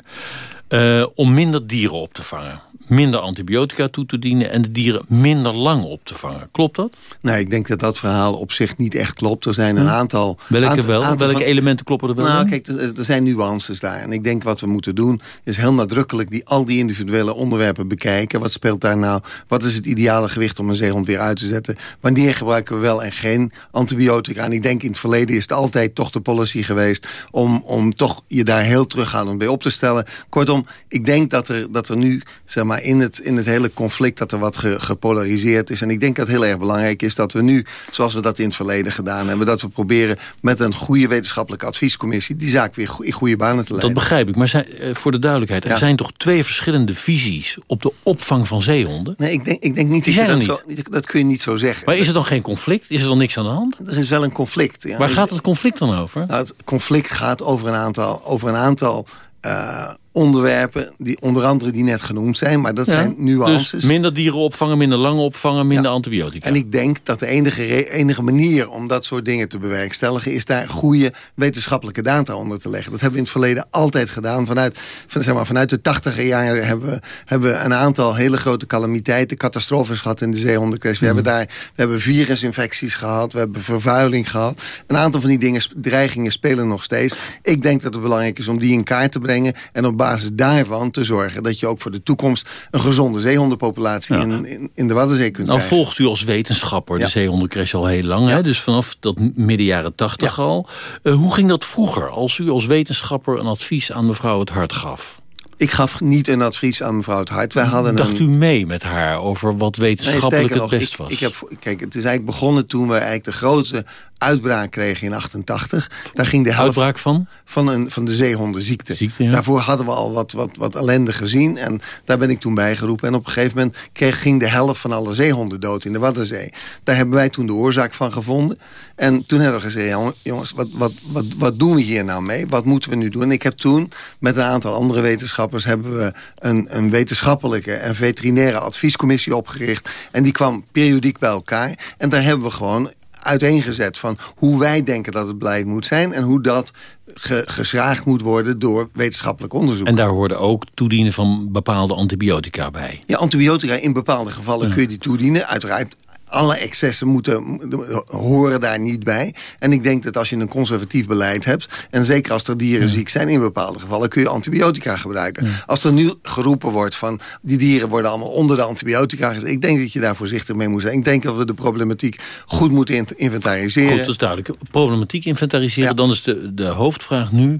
[SPEAKER 10] Uh, om minder dieren op te vangen. Minder antibiotica toe te dienen en de dieren minder lang op te vangen. Klopt dat?
[SPEAKER 24] Nee, ik denk dat dat verhaal op zich niet echt klopt. Er zijn een aantal...
[SPEAKER 10] Welke
[SPEAKER 24] aantal,
[SPEAKER 10] wel?
[SPEAKER 24] Aantal
[SPEAKER 10] Welke
[SPEAKER 24] van,
[SPEAKER 10] elementen kloppen er wel
[SPEAKER 24] Nou,
[SPEAKER 10] in?
[SPEAKER 24] kijk, er, er, zijn nuances daar. En ik denk wat we moeten doen, is heel nadrukkelijk die, al die individuele onderwerpen bekijken. Wat speelt daar nou? Wat is het ideale gewicht om een zeehond weer uit te zetten? Wanneer gebruiken we wel en geen antibiotica? En ik denk in het verleden is het altijd toch de policy geweest... om, om toch je daar heel terughoudend bij op te stellen. Kortom, ik denk dat er, dat er nu zeg maar, in, het, in het hele conflict... dat er wat ge, gepolariseerd is. En ik denk dat het heel erg belangrijk is dat we nu, zoals we dat in het verleden gedaan hebben... dat we proberen met een goede wetenschappelijke adviescommissie... die zaak weer in goede banen te leiden.
[SPEAKER 10] Dat begrijp ik, maar zijn, uh, voor de duidelijkheid... er
[SPEAKER 24] Ja.
[SPEAKER 10] zijn toch twee verschillende visies op de opvang van zeehonden?
[SPEAKER 24] Nee, ik denk, ik denk niet dat je dat, zo, dat kun je niet zo zeggen.
[SPEAKER 10] Maar is er dan geen conflict? Is er dan niks aan de hand?
[SPEAKER 24] Er is wel een conflict. Ja.
[SPEAKER 10] Waar gaat het conflict dan over?
[SPEAKER 24] Nou, het conflict gaat over een aantal, over een aantal uh, onderwerpen, die, onder andere die net genoemd zijn. Maar dat
[SPEAKER 10] Ja,
[SPEAKER 24] zijn nuances.
[SPEAKER 10] Dus minder dieren opvangen, minder lang opvangen, minder antibiotica.
[SPEAKER 24] En ik denk dat de enige, enige manier om dat soort dingen te bewerkstelligen... is daar goede wetenschappelijke data onder te leggen. Dat hebben we in het verleden altijd gedaan. Vanuit, van, zeg maar, vanuit de tachtiger jaren hebben we, hebben we een aantal hele grote calamiteiten... catastrofes gehad in de zeehondencrash. We,
[SPEAKER 10] Mhm.
[SPEAKER 24] hebben daar, we hebben virusinfecties gehad, we hebben vervuiling gehad. Een aantal van die dingen, dreigingen spelen nog steeds. Ik denk dat het belangrijk is om die in kaart te brengen... en op basis daarvan te zorgen dat je ook voor de toekomst... een gezonde zeehondenpopulatie in, in, in de Waddenzee kunt
[SPEAKER 10] Nou
[SPEAKER 24] krijgen.
[SPEAKER 10] volgt u als wetenschapper
[SPEAKER 24] Ja.
[SPEAKER 10] de zeehondencrash al heel lang. Hè? Dus vanaf dat midden jaren tachtig al. Eh, hoe ging dat vroeger als u als wetenschapper een advies aan mevrouw het hart gaf?
[SPEAKER 24] Ik gaf niet een advies aan mevrouw het Hart. Wij hadden
[SPEAKER 10] Dacht
[SPEAKER 24] een...
[SPEAKER 10] u mee met haar over wat
[SPEAKER 24] Nee,
[SPEAKER 10] wetenschappelijk
[SPEAKER 24] sterker
[SPEAKER 10] het
[SPEAKER 24] nog,
[SPEAKER 10] best
[SPEAKER 24] ik,
[SPEAKER 10] was?
[SPEAKER 24] Ik heb, kijk, het is eigenlijk begonnen toen we eigenlijk de grootste uitbraak kregen in 88. Daar ging de helft
[SPEAKER 10] Uitbraak van?
[SPEAKER 24] Van, een, van de zeehondenziekte.
[SPEAKER 10] Ziekte, ja.
[SPEAKER 24] Daarvoor hadden we al wat, wat, wat ellende gezien. En daar ben ik toen bijgeroepen. En op een gegeven moment kreeg, ging de helft van alle zeehonden dood in de Waddenzee. Daar hebben wij toen de oorzaak van gevonden. En toen hebben we gezegd, "Jong- jongens, wat, wat, wat, wat doen we hier nou mee? Wat moeten we nu doen? En ik heb toen met een aantal andere wetenschappers... hebben we een, een wetenschappelijke en veterinaire adviescommissie opgericht. En die kwam periodiek bij elkaar. En daar hebben we gewoon uiteengezet van hoe wij denken dat het beleid moet zijn... en hoe dat ge, geschraagd moet worden door wetenschappelijk onderzoek.
[SPEAKER 10] En daar hoorde ook toedienen van bepaalde antibiotica bij.
[SPEAKER 24] Ja, antibiotica in bepaalde gevallen
[SPEAKER 10] Ja.
[SPEAKER 24] kun je die toedienen. Uiteraard alle excessen moeten, mo- horen daar niet bij. En ik denk dat als je een conservatief beleid hebt... en zeker als er dieren ziek zijn in bepaalde gevallen... kun je antibiotica gebruiken. Als er nu geroepen wordt van... die dieren worden allemaal onder de antibiotica ik denk dat je daar voorzichtig mee moet zijn. Ik denk dat we de problematiek goed moeten in- inventariseren.
[SPEAKER 10] Goed, dat is duidelijk. Problematiek inventariseren, dan is de, de hoofdvraag nu...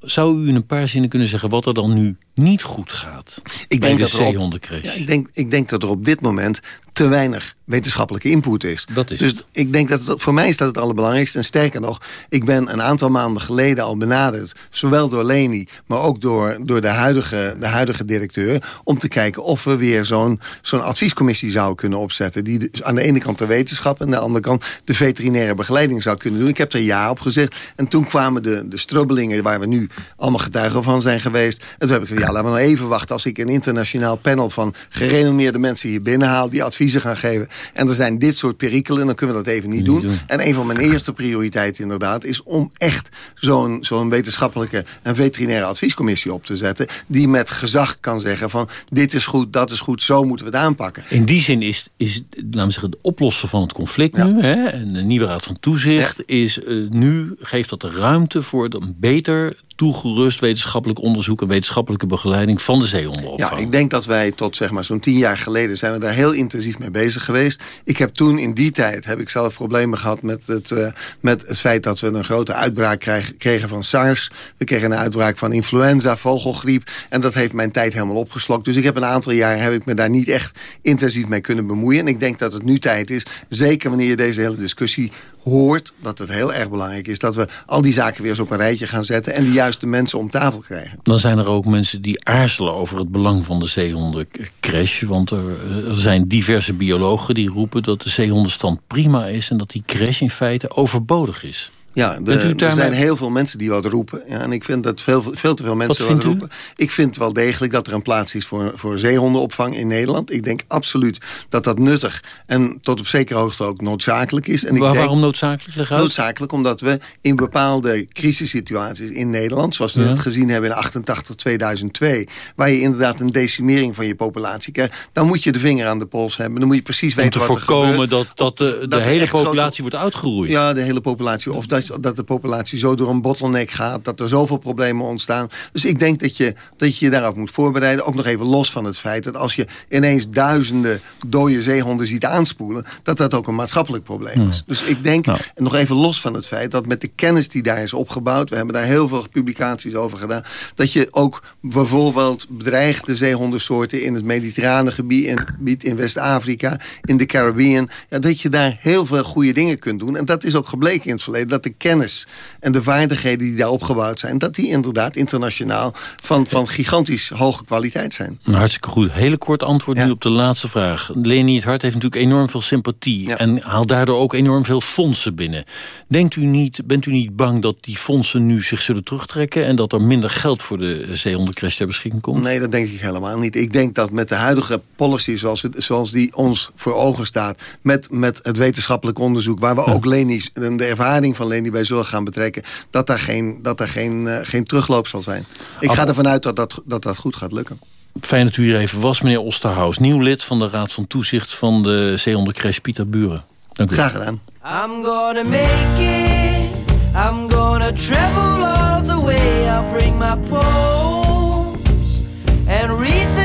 [SPEAKER 10] Zou u in een paar zinnen kunnen zeggen wat er dan nu niet goed gaat?
[SPEAKER 24] Ik denk,
[SPEAKER 10] de
[SPEAKER 24] dat er op, ja, ik, denk, ik denk dat er op dit moment te weinig wetenschappelijke input is.
[SPEAKER 10] Dat is
[SPEAKER 24] dus ik denk dat het, voor mij is dat het allerbelangrijkste. En sterker nog, ik ben een aantal maanden geleden al benaderd... zowel door Leni, maar ook door, door de, huidige, de huidige directeur... om te kijken of we weer zo'n zo'n adviescommissie zouden kunnen opzetten... die dus aan de ene kant de wetenschap... en aan de andere kant de veterinaire begeleiding zou kunnen doen. Ik heb er ja op gezegd. En toen kwamen de, de strubbelingen waar we nu allemaal getuigen van zijn geweest. En toen heb ik gezegd, ja, laten we nou even wachten... als ik een internationaal panel van gerenommeerde mensen hier binnenhaal... die adviezen gaan geven. En er zijn dit soort perikelen, dan kunnen we dat even niet, doen. En een van mijn eerste prioriteiten inderdaad... is om echt zo'n zo'n wetenschappelijke en veterinaire adviescommissie op te zetten... die met gezag kan zeggen van dit is goed, dat is goed, zo moeten we het aanpakken.
[SPEAKER 10] In die zin is, is laten we zeggen, het oplossen van het conflict nu... Hè, en de nieuwe raad van toezicht is eh, nu... geeft dat de ruimte voor een beter toegerust wetenschappelijk onderzoek... en wetenschappelijke begeleiding van de zeehondenopvang.
[SPEAKER 24] Ja, ik denk dat wij tot zeg maar zo'n tien jaar geleden zijn we daar heel intensief mee bezig geweest. Ik heb toen in die tijd heb ik zelf problemen gehad met het, eh, met het feit dat we een grote uitbraak krijgen, kregen van SARS. We kregen een uitbraak van influenza, vogelgriep. En dat heeft mijn tijd helemaal opgeslokt. Dus ik heb een aantal jaar heb ik me daar niet echt intensief mee kunnen bemoeien. En ik denk dat het nu tijd is, zeker wanneer je deze hele discussie hoort, dat het heel erg belangrijk is dat we al die zaken weer eens op een rijtje gaan zetten en de juiste mensen om tafel krijgen.
[SPEAKER 10] Dan zijn er ook mensen die aarzelen over het belang van de zeehondencrash. Want er, er zijn diverse biologen die roepen dat de zeehondenstand prima is... en dat die crash in feite overbodig is.
[SPEAKER 24] Ja, de- er zijn heel veel mensen die wat roepen. Ja, en ik vind dat veel, veel te veel mensen wat, roepen. Ik vind wel degelijk dat er een plaats is voor, voor zeehondenopvang in Nederland. Ik denk absoluut dat dat nuttig en tot op zekere hoogte ook noodzakelijk is. En ik denk,
[SPEAKER 10] waarom noodzakelijk?
[SPEAKER 24] Noodzakelijk omdat we in bepaalde crisissituaties in Nederland... zoals we
[SPEAKER 10] Ja.
[SPEAKER 24] het gezien hebben in 88, 2002... waar je inderdaad een decimering van je populatie krijgt... dan moet je de vinger aan de pols hebben. Dan moet je precies
[SPEAKER 10] Om
[SPEAKER 24] weten
[SPEAKER 10] te
[SPEAKER 24] wat er
[SPEAKER 10] voorkomen
[SPEAKER 24] gebeurt.
[SPEAKER 10] dat, dat de, de
[SPEAKER 24] dat er
[SPEAKER 10] hele populatie wordt uitgeroeid.
[SPEAKER 24] Ja, de hele populatie. Of dat, dat de populatie zo door een bottleneck gaat... dat er zoveel problemen ontstaan. Dus ik denk dat je dat je, je daarop moet voorbereiden. Ook nog even los van het feit dat als je ineens duizenden dode zeehonden ziet aanspoelen... dat dat ook een maatschappelijk probleem is. Dus ik denk, en nog even los van het feit... dat met de kennis die daar is opgebouwd... we hebben daar heel veel publicaties over gedaan... dat je ook bijvoorbeeld bedreigde zeehondensoorten... in het mediterrane gebied, in, gebied in West-Afrika, in de Caribbean... Ja, dat je daar heel veel goede dingen kunt doen. En dat is ook gebleken in het verleden... dat de kennis en de vaardigheden die daar opgebouwd zijn... dat die inderdaad internationaal van, van gigantisch hoge kwaliteit zijn.
[SPEAKER 10] Nou, hartstikke goed. Hele kort antwoord nu op de laatste vraag. Leni het Hart heeft natuurlijk enorm veel sympathie... en haalt daardoor ook enorm veel fondsen binnen. Denkt u niet, bent u niet bang dat die fondsen nu zich zullen terugtrekken... en dat er minder geld voor de zeehondencrash ter beschikking komt?
[SPEAKER 24] Nee, dat denk ik helemaal niet. Ik denk dat met de huidige policy zoals, het, zoals die ons voor ogen staat... met, met het wetenschappelijk onderzoek... waar we ook Leni's, en de ervaring van Leni bij zullen gaan betrekken... dat daar geen, dat daar geen, eh, geen terugloop zal zijn. Ik ga ervan uit dat dat, dat dat goed gaat lukken.
[SPEAKER 10] Fijn dat u hier even was, meneer Osterhaus. Nieuw lid van de Raad van Toezicht van de zeehondencrash Pieter Buren. Dank u.
[SPEAKER 24] Graag gedaan.
[SPEAKER 23] I'm gonna make it. I'm gonna travel all the way. I'll bring my poems and read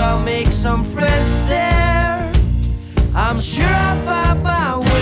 [SPEAKER 23] I'll make some friends there. I'm sure I'll find my way.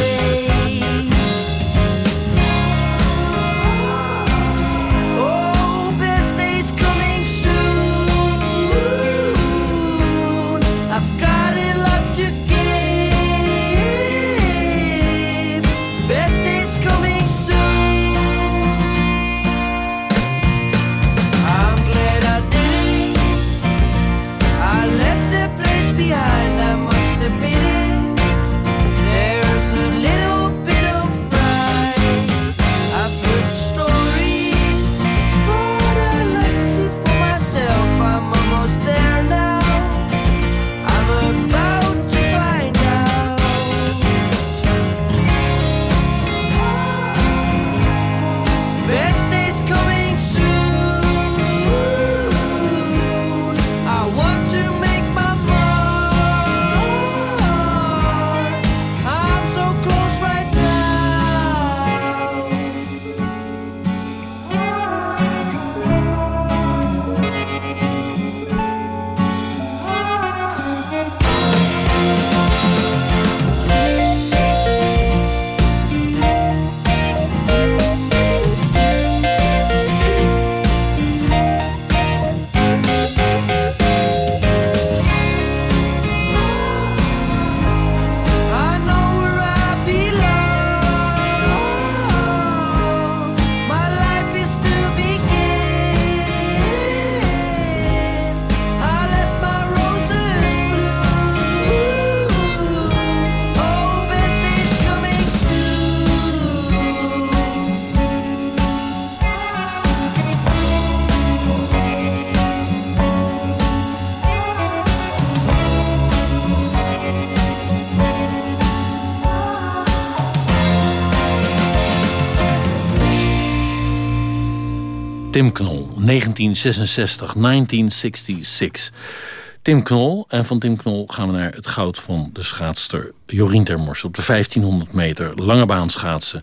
[SPEAKER 10] Tim Knol, 1966, 1966. Tim Knol. En van Tim Knol gaan we naar het goud van de schaatster Jorien Termors... op de 1500 meter lange baan schaatsen.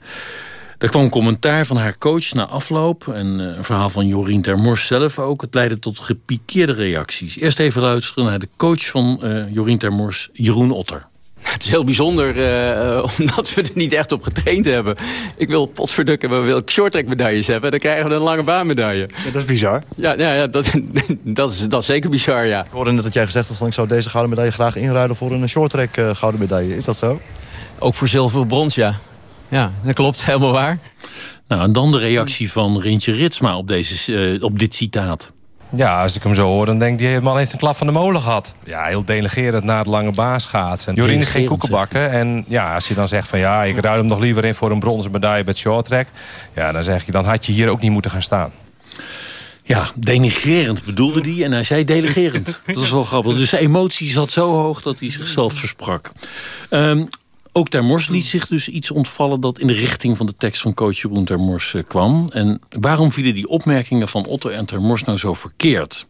[SPEAKER 10] Er kwam commentaar van haar coach na afloop... en eh, een verhaal van Jorien Termors zelf ook. Het leidde tot gepikeerde reacties. Eerst even luisteren naar de coach van uh, Jorien Termors, Jeroen Otter.
[SPEAKER 25] Het is heel bijzonder, uh, (laughs) omdat we er niet echt op getraind hebben. Ik wil potverdukken, we willen shorttrack medailles hebben. Dan krijgen we een lange baan medaille.
[SPEAKER 26] Ja, dat is bizar.
[SPEAKER 25] Ja, ja, ja dat, (laughs) dat, is, dat is zeker bizar, ja.
[SPEAKER 26] Ik hoorde net dat jij gezegd had van ik zou deze gouden medaille graag inruilen voor een shorttrack uh, gouden medaille. Is dat zo?
[SPEAKER 25] Ook voor zilver brons, ja. Ja, dat klopt, (laughs) helemaal waar.
[SPEAKER 10] Nou, en dan de reactie van Rintje Ritsma op, deze, uh, op dit citaat.
[SPEAKER 27] Ja, als ik hem zo hoor, dan denk ik, die man heeft een klap van de molen gehad. Ja, heel delegerend naar de lange baan schaatsen. Jorien is geen koekenbakken. En ja, als je dan zegt van ja, ik ruil hem nog liever in voor een bronzen medaille bij het shorttrack. Ja, dan zeg je, dan had je hier ook niet moeten gaan staan.
[SPEAKER 10] Ja, denigrerend bedoelde hij en hij zei delegerend. (laughs) dat is wel grappig. Dus de emotie zat zo hoog dat hij zichzelf versprak. Um, ook Termors liet zich dus iets ontvallen dat in de richting van de tekst van coach Jeroen Termors uh, kwam. En waarom vielen die opmerkingen van Otter en Termors nou zo verkeerd?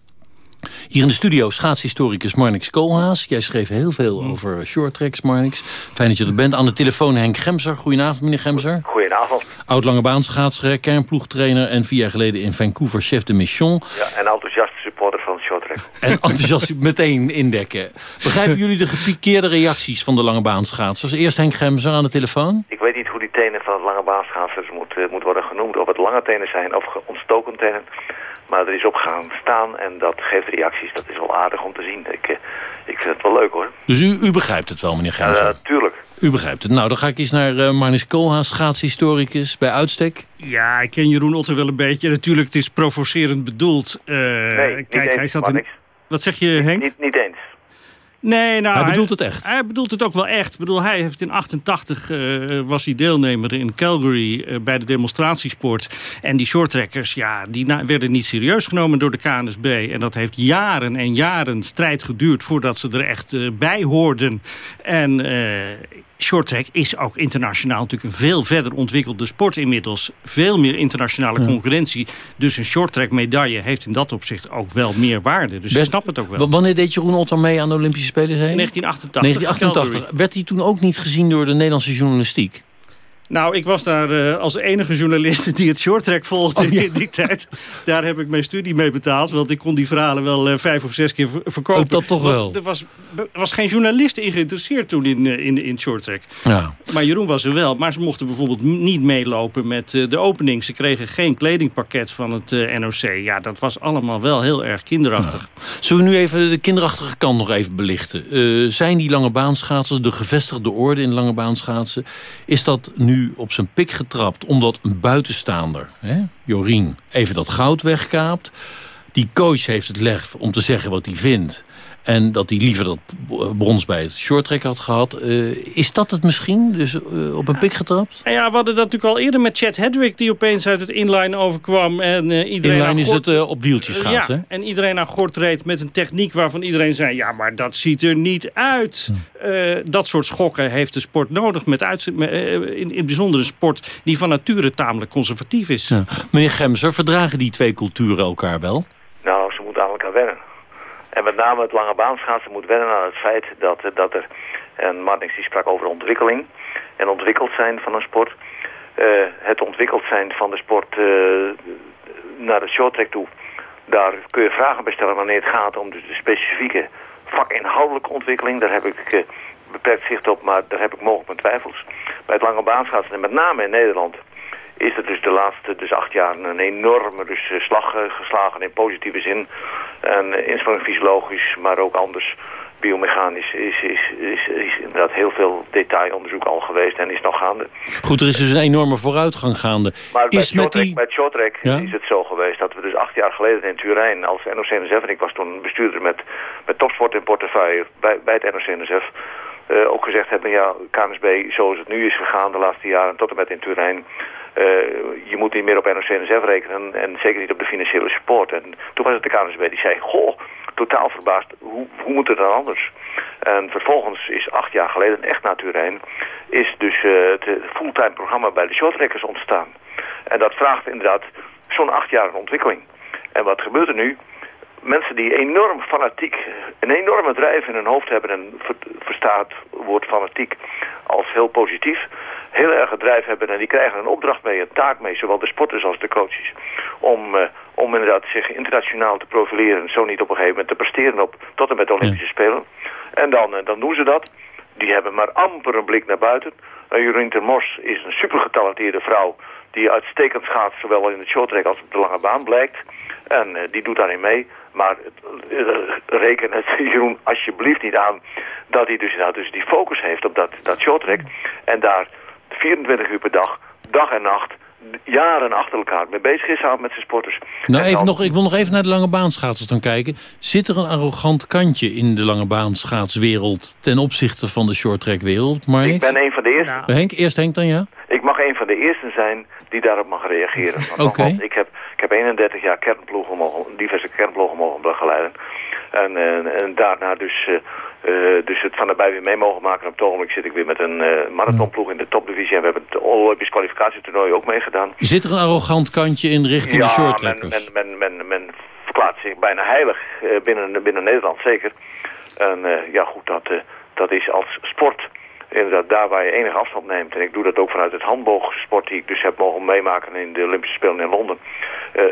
[SPEAKER 10] Hier in de studio schaatshistoricus Marnix Koolhaas. Jij schreef heel veel over short tracks, Marnix. Fijn dat je er bent. Aan de telefoon Henk Gemser. Goedenavond, meneer Gemser.
[SPEAKER 28] Goedenavond.
[SPEAKER 10] Oud lange baanschaatser, kernploegtrainer... en vier jaar geleden in Vancouver chef de mission.
[SPEAKER 28] Ja, en enthousiaste supporter van short track.
[SPEAKER 10] En enthousiast (laughs) meteen indekken. Begrijpen jullie de gepikeerde reacties van de lange baanschaatsers? Eerst Henk Gemser aan de telefoon.
[SPEAKER 28] Ik weet niet hoe die tenen van het lange baanschaatsers moet, moet worden genoemd. Of het lange tenen zijn of ontstoken tenen. Maar er is op gaan staan en dat geeft reacties. Dat is wel aardig om te zien. Ik, uh, ik vind het wel leuk hoor.
[SPEAKER 10] Dus u, u begrijpt het wel, meneer Gemser?
[SPEAKER 28] Uh, tuurlijk.
[SPEAKER 10] U begrijpt het. Nou, dan ga ik eens naar uh, Marnix Koolhaas, schaatshistoricus bij uitstek.
[SPEAKER 29] Ja, ik ken Jeroen Otter wel een beetje. Natuurlijk, het is provocerend bedoeld. Uh,
[SPEAKER 28] nee,
[SPEAKER 29] kijk,
[SPEAKER 28] eens,
[SPEAKER 29] hij zat in... Wat zeg je, Henk?
[SPEAKER 28] Niet, niet eens.
[SPEAKER 29] Nee, nou,
[SPEAKER 10] hij bedoelt het echt.
[SPEAKER 29] Hij bedoelt het ook wel echt. Ik bedoel, hij heeft in 88 uh, was hij deelnemer in Calgary uh, bij de demonstratiesport. En die shorttrackers, ja, die werden niet serieus genomen door de KNSB. En dat heeft jaren en jaren strijd geduurd voordat ze er echt uh, bij hoorden. En shorttrack is ook internationaal natuurlijk een veel verder ontwikkelde sport inmiddels. Veel meer internationale concurrentie. Dus een shorttrack medaille heeft in dat opzicht ook wel meer waarde. Dus
[SPEAKER 10] Best,
[SPEAKER 29] ik snap het ook wel.
[SPEAKER 10] Wanneer deed Jeroen Otter mee aan de Olympische Spelen?
[SPEAKER 29] In 1988.
[SPEAKER 10] 1988. Werd hij toen ook niet gezien door de Nederlandse journalistiek?
[SPEAKER 29] Nou, ik was daar uh, als enige journalist (laughs) die het shorttrack volgde oh, ja. in die tijd. Daar heb ik mijn studie mee betaald. Want ik kon die verhalen wel uh, vijf of zes keer verkopen.
[SPEAKER 10] Oh, dat toch
[SPEAKER 29] want
[SPEAKER 10] wel?
[SPEAKER 29] Er was, was geen journalist in geïnteresseerd toen in, uh, in, in shorttrack.
[SPEAKER 10] Ja.
[SPEAKER 29] Maar Jeroen was er wel. Maar ze mochten bijvoorbeeld niet meelopen met de opening. Ze kregen geen kledingpakket van het NOC. Ja, dat was allemaal wel heel erg kinderachtig.
[SPEAKER 10] Ja. Zullen we nu even de kinderachtige kant nog even belichten? zijn die lange baanschaatsers, de gevestigde orde in lange baanschaatsen... is dat nu op zijn pik getrapt... omdat een buitenstaander, hè, Jorien, even dat goud wegkaapt. Die coach heeft het lef om te zeggen wat hij vindt. En dat hij liever dat brons bij het shorttrack had gehad. Uh, is dat het misschien? Dus uh, op een pik getrapt?
[SPEAKER 29] Ja, we hadden dat natuurlijk al eerder met Chad Hedwick... die opeens uit het inline overkwam. En, uh, iedereen
[SPEAKER 10] inline is
[SPEAKER 29] gort,
[SPEAKER 10] het op wieltjes gaat,
[SPEAKER 29] ja,
[SPEAKER 10] hè?
[SPEAKER 29] en iedereen naar gort reed met een techniek waarvan iedereen zei... ja, maar dat ziet er niet uit. Hm. dat soort schokken heeft de sport nodig. Met uit, in, in het bijzonder een sport die van nature tamelijk conservatief is.
[SPEAKER 10] Ja. Meneer Gemser, verdragen die twee culturen elkaar wel?
[SPEAKER 28] Nou, ze moeten aan elkaar wennen. En met name het lange baanschaatsen moet wennen aan het feit dat, dat er, en Martins die sprak over ontwikkeling en ontwikkeld zijn van een sport. Uh, het ontwikkeld zijn van de sport uh, naar de shorttrack toe. Daar kun je vragen bij stellen wanneer het gaat om de, specifieke vakinhoudelijke ontwikkeling. Daar heb ik beperkt zicht op, maar daar heb ik mogelijk mijn twijfels. Bij het lange baanschaatsen en met name in Nederland is er dus de laatste dus acht jaar een enorme dus, slag geslagen in positieve zin. En inspanning fysiologisch, maar ook anders biomechanisch is, is, is, is, inderdaad heel veel detailonderzoek al geweest en is nog gaande.
[SPEAKER 10] Goed, er is dus een enorme vooruitgang gaande.
[SPEAKER 28] Maar bij
[SPEAKER 10] is
[SPEAKER 28] shorttrack,
[SPEAKER 10] die...
[SPEAKER 28] bij shorttrack ja? is het zo geweest dat we dus acht jaar geleden in Turijn als NOC-NSF... en ik was toen bestuurder met, met topsport in portefeuille bij, bij het NOC-NSF... Uh, ook gezegd hebben, ja, KNSB zoals het nu is gegaan de laatste jaren tot en met in Turijn... Uh, je moet niet meer op NOC-NSF rekenen en zeker niet op de financiële support. En toen was het de KNSB die zei, goh, totaal verbaasd, hoe, hoe moet het dan anders? En vervolgens is acht jaar geleden, echt na Turijn, is dus uh, het fulltime programma bij de shorttrackers ontstaan. En dat vraagt inderdaad zo'n acht jaar een ontwikkeling. En wat gebeurt er nu? Mensen die enorm fanatiek, een enorme drijf in hun hoofd hebben... en verstaat woord fanatiek als heel positief... heel erg drijf hebben en die krijgen een opdracht mee, een taak mee... zowel de sporters als de coaches... om, uh, om inderdaad zich internationaal te profileren... zo niet op een gegeven moment te presteren op tot en met de Olympische Spelen. En dan, uh, dan doen ze dat. Die hebben maar amper een blik naar buiten. Uh, Termors is een super getalenteerde vrouw... die uitstekend gaat, zowel in het shorttrack als op de lange baan blijkt... En die doet daarin mee. Maar uh, reken het (laughs) Jeroen alsjeblieft niet aan dat hij dus, nou, dus die focus heeft op dat, dat shorttrack. En daar 24 uur per dag, dag en nacht, jaren achter elkaar mee bezig is samen met zijn sporters.
[SPEAKER 10] Nou, even nog, ik wil nog even naar de lange baanschaatsers dan kijken. Zit er een arrogant kantje in de lange baanschaatswereld ten opzichte van de shorttrackwereld? Maar
[SPEAKER 28] ik ben een van de eerste.
[SPEAKER 10] Nou. Henk, eerst Henk dan ja?
[SPEAKER 28] Ik mag een van de eersten zijn die daarop mag reageren.
[SPEAKER 10] Oké. Okay.
[SPEAKER 28] Ik heb, ik heb 31 jaar kernploegen mogen, diverse kernploegen mogen begeleiden. En, en, en daarna dus, uh, uh, dus het van daarbij weer mee mogen maken. Op het ogenblik zit ik weer met een uh, marathonploeg in de topdivisie. En we hebben het Olympisch kwalificatietoernooi ook meegedaan.
[SPEAKER 10] Zit er een arrogant kantje in richting
[SPEAKER 28] ja,
[SPEAKER 10] de shorttrackers?
[SPEAKER 28] Men, men, men, men, men verklaart zich bijna heilig binnen, binnen Nederland, zeker. En ja goed, dat, dat is als sport inderdaad daar waar je enige afstand neemt. En ik doe dat ook vanuit het handboogsport die ik dus heb mogen meemaken in de Olympische Spelen in Londen. Uh,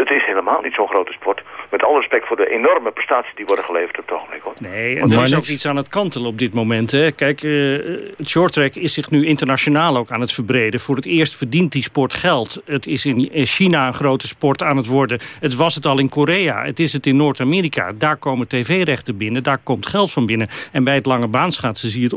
[SPEAKER 28] het is helemaal niet zo'n grote sport. Met alle respect voor de enorme prestaties die worden geleverd op het ogenblik. Hoor.
[SPEAKER 29] Nee, en er is ook iets aan het kantelen op dit moment. Hè. Kijk, uh, het shorttrack is zich nu internationaal ook aan het verbreden. Voor het eerst verdient die sport geld. Het is in China een grote sport aan het worden. Het was het al in Korea. Het is het in Noord-Amerika. Daar komen tv-rechten binnen. Daar komt geld van binnen. En bij het lange baanschaatsen zie je het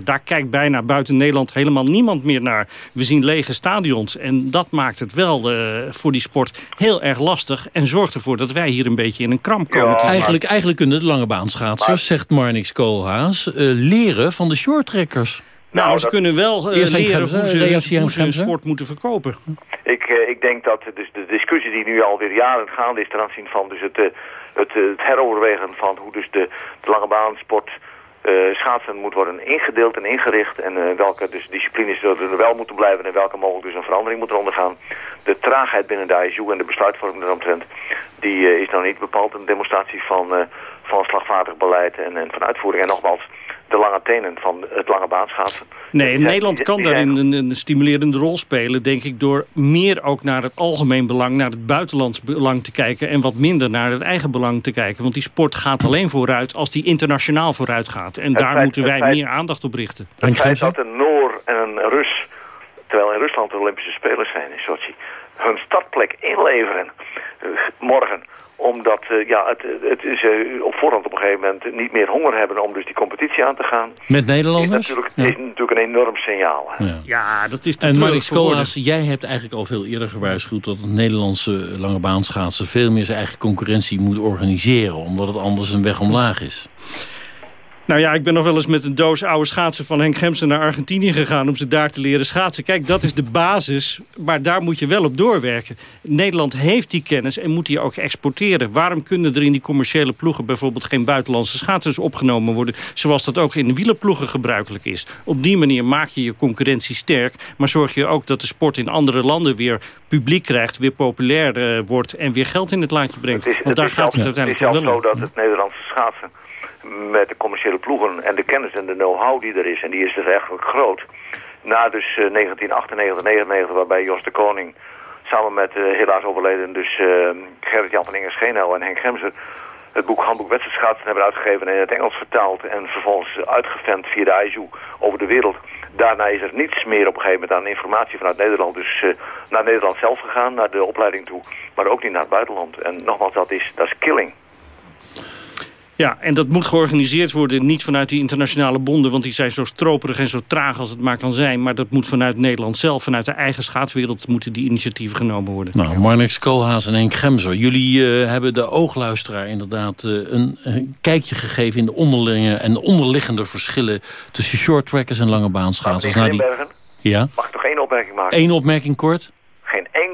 [SPEAKER 29] Daar kijkt bijna buiten Nederland helemaal niemand meer naar. We zien lege stadions. En dat maakt het wel uh, voor die sport heel erg lastig. En zorgt ervoor dat wij hier een beetje in een kramp komen.
[SPEAKER 10] Ja, eigenlijk, eigenlijk kunnen de lange baanschaatsers, maar... zegt Marnix Koolhaas... Uh, leren van de shorttrekkers.
[SPEAKER 29] Nou, nou ze dat... kunnen wel uh, leren hoe ze, hoe ze hun sport moeten verkopen.
[SPEAKER 28] Ik, uh, ik denk dat dus de discussie die nu alweer jaren gaande is... ten aanzien van dus het, uh, het, het heroverwegen van hoe dus de, de lange baansport... Uh, schaatsen moet worden ingedeeld en ingericht en uh, welke dus disciplines er wel moeten blijven en welke mogelijk dus een verandering moeten ondergaan. De traagheid binnen de ISU en de besluitvorming daaromtrent, die uh, is nou niet bepaald een demonstratie van, van slagvaardig beleid en, en van uitvoering. En nogmaals, de lange tenen van het lange baanschaatsen.
[SPEAKER 29] Nee, Nederland kan daarin een, een stimulerende rol spelen, denk ik... door meer ook naar het algemeen belang, naar het buitenlands belang te kijken... en wat minder naar het eigen belang te kijken. Want die sport gaat alleen vooruit als die internationaal vooruit gaat. En daar
[SPEAKER 28] feit,
[SPEAKER 29] moeten wij
[SPEAKER 28] feit,
[SPEAKER 29] meer aandacht op richten.
[SPEAKER 28] Het feit dat een Noor en een Rus, terwijl in Rusland de Olympische Spelers zijn in Sochi... hun startplek inleveren uh, morgen omdat uh, ja, het, het is uh, op voorhand op een gegeven moment niet meer honger hebben om dus die competitie aan te gaan.
[SPEAKER 10] Met Nederlanders?
[SPEAKER 28] Is natuurlijk, ja. is natuurlijk een enorm signaal.
[SPEAKER 29] Ja, ja dat is te
[SPEAKER 10] En Mark Koolhaas, jij hebt eigenlijk al veel eerder gewaarschuwd dat het Nederlandse lange baanschaatsen veel meer zijn eigen concurrentie moet organiseren. Omdat het anders een weg omlaag is.
[SPEAKER 29] Nou ja, ik ben nog wel eens met een doos oude schaatsen van Henk Gemsen naar Argentinië gegaan om ze daar te leren schaatsen. Kijk, dat is de basis, maar daar moet je wel op doorwerken. Nederland heeft die kennis en moet die ook exporteren. Waarom kunnen er in die commerciële ploegen bijvoorbeeld geen buitenlandse schaatsers opgenomen worden, zoals dat ook in de wielerploegen gebruikelijk is? Op die manier maak je je concurrentie sterk, maar zorg je ook dat de sport in andere landen weer publiek krijgt, weer populair uh, wordt en weer geld in het laadje brengt.
[SPEAKER 28] Het is,
[SPEAKER 29] Want daar
[SPEAKER 28] het
[SPEAKER 29] gaat het uiteindelijk
[SPEAKER 28] het is
[SPEAKER 29] wel
[SPEAKER 28] zelfs
[SPEAKER 29] om.
[SPEAKER 28] zo dat het Nederlandse schaatsen met de commerciële ploegen en de kennis en de know-how die er is, en die is dus eigenlijk groot. Na dus uh, 1998, 99, waarbij Jos de Koning samen met uh, helaas overleden dus uh, Gerrit-Jan van Ingerschenel en Henk Gemser het boek Handboek Wedstrijdschaatsen hebben uitgegeven en in het Engels vertaald en vervolgens uitgevent via de ISU over de wereld. Daarna is er niets meer op een gegeven moment aan informatie vanuit Nederland. Dus naar Nederland zelf gegaan, naar de opleiding toe, maar ook niet naar het buitenland. En nogmaals, dat is, dat is killing.
[SPEAKER 29] Ja, en dat moet georganiseerd worden, niet vanuit die internationale bonden... want die zijn zo stroperig en zo traag als het maar kan zijn. Maar dat moet vanuit Nederland zelf, vanuit de eigen schaatswereld... moeten die initiatieven genomen worden.
[SPEAKER 10] Nou, Marnix Koolhaas en Henk Gemser. Jullie uh, hebben de oogluisteraar inderdaad uh, een, een, kijkje gegeven... in de onderlinge en onderliggende verschillen... tussen shorttrackers en lange baanschaatsers.
[SPEAKER 28] Nou, die
[SPEAKER 10] ja?
[SPEAKER 28] Mag ik nog één opmerking maken?
[SPEAKER 10] Eén opmerking kort?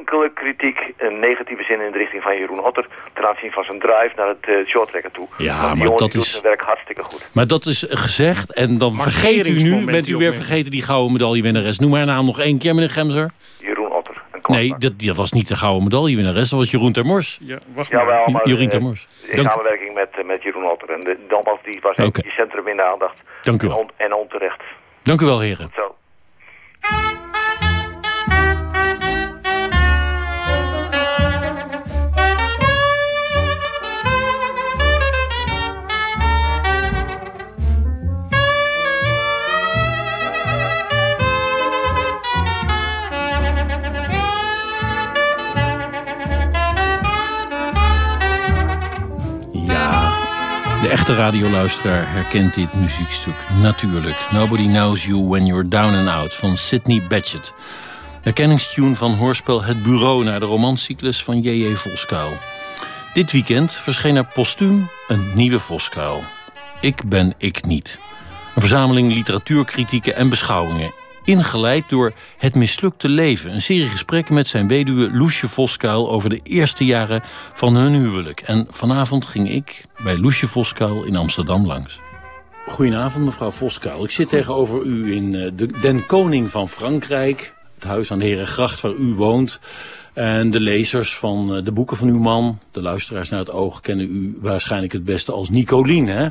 [SPEAKER 28] Enkele kritiek, een negatieve zin in de richting van Jeroen Otter... ten aanzien van zijn drive naar het uh, shorttrekken toe.
[SPEAKER 10] Ja,
[SPEAKER 28] Want
[SPEAKER 10] maar dat
[SPEAKER 28] doet
[SPEAKER 10] is...
[SPEAKER 28] zijn werk hartstikke goed.
[SPEAKER 10] Maar dat is gezegd en dan vergeet u nu, bent u weer vergeten die gouden medaillewinnares. Noem haar naam nog één keer, meneer Gemser.
[SPEAKER 28] Jeroen Otter,
[SPEAKER 10] Nee, dat, dat was niet de gouden medaillewinnares, dat was Jeroen Termors.
[SPEAKER 29] Ja, wacht
[SPEAKER 28] Jawel, maar
[SPEAKER 10] Jeroen
[SPEAKER 28] eh,
[SPEAKER 10] Termors.
[SPEAKER 28] in
[SPEAKER 10] Dank,
[SPEAKER 28] samenwerking met, eh, met Jeroen Otter. En de, nogmaals, die was het centrum in de aandacht.
[SPEAKER 10] Dank u
[SPEAKER 28] En,
[SPEAKER 10] wel.
[SPEAKER 28] on- en onterecht.
[SPEAKER 10] Dank u wel, heren.
[SPEAKER 28] Zo.
[SPEAKER 10] Radioluisteraar herkent dit muziekstuk natuurlijk. Nobody Knows You When You're Down and Out van Sidney Bechet. Herkenningstune van hoorspel Het Bureau... naar de romancyclus van J.J. Voskuil. Dit weekend verscheen er postuum een nieuwe Voskuil. Ik ben ik niet. Een verzameling literatuurkritieken en beschouwingen. Ingeleid door Het mislukte leven. Een serie gesprekken met zijn weduwe Loesje Voskuil... over de eerste jaren van hun huwelijk. En vanavond ging ik bij Loesje Voskuil in Amsterdam langs. Goedenavond, mevrouw Voskuil. Ik zit tegenover u in eh, de, Den Koning van Frankrijk. Het huis aan de Herengracht waar u woont. En de lezers van eh, de boeken van uw man, de luisteraars naar het oog... kennen u waarschijnlijk het beste als Nicolien, hè?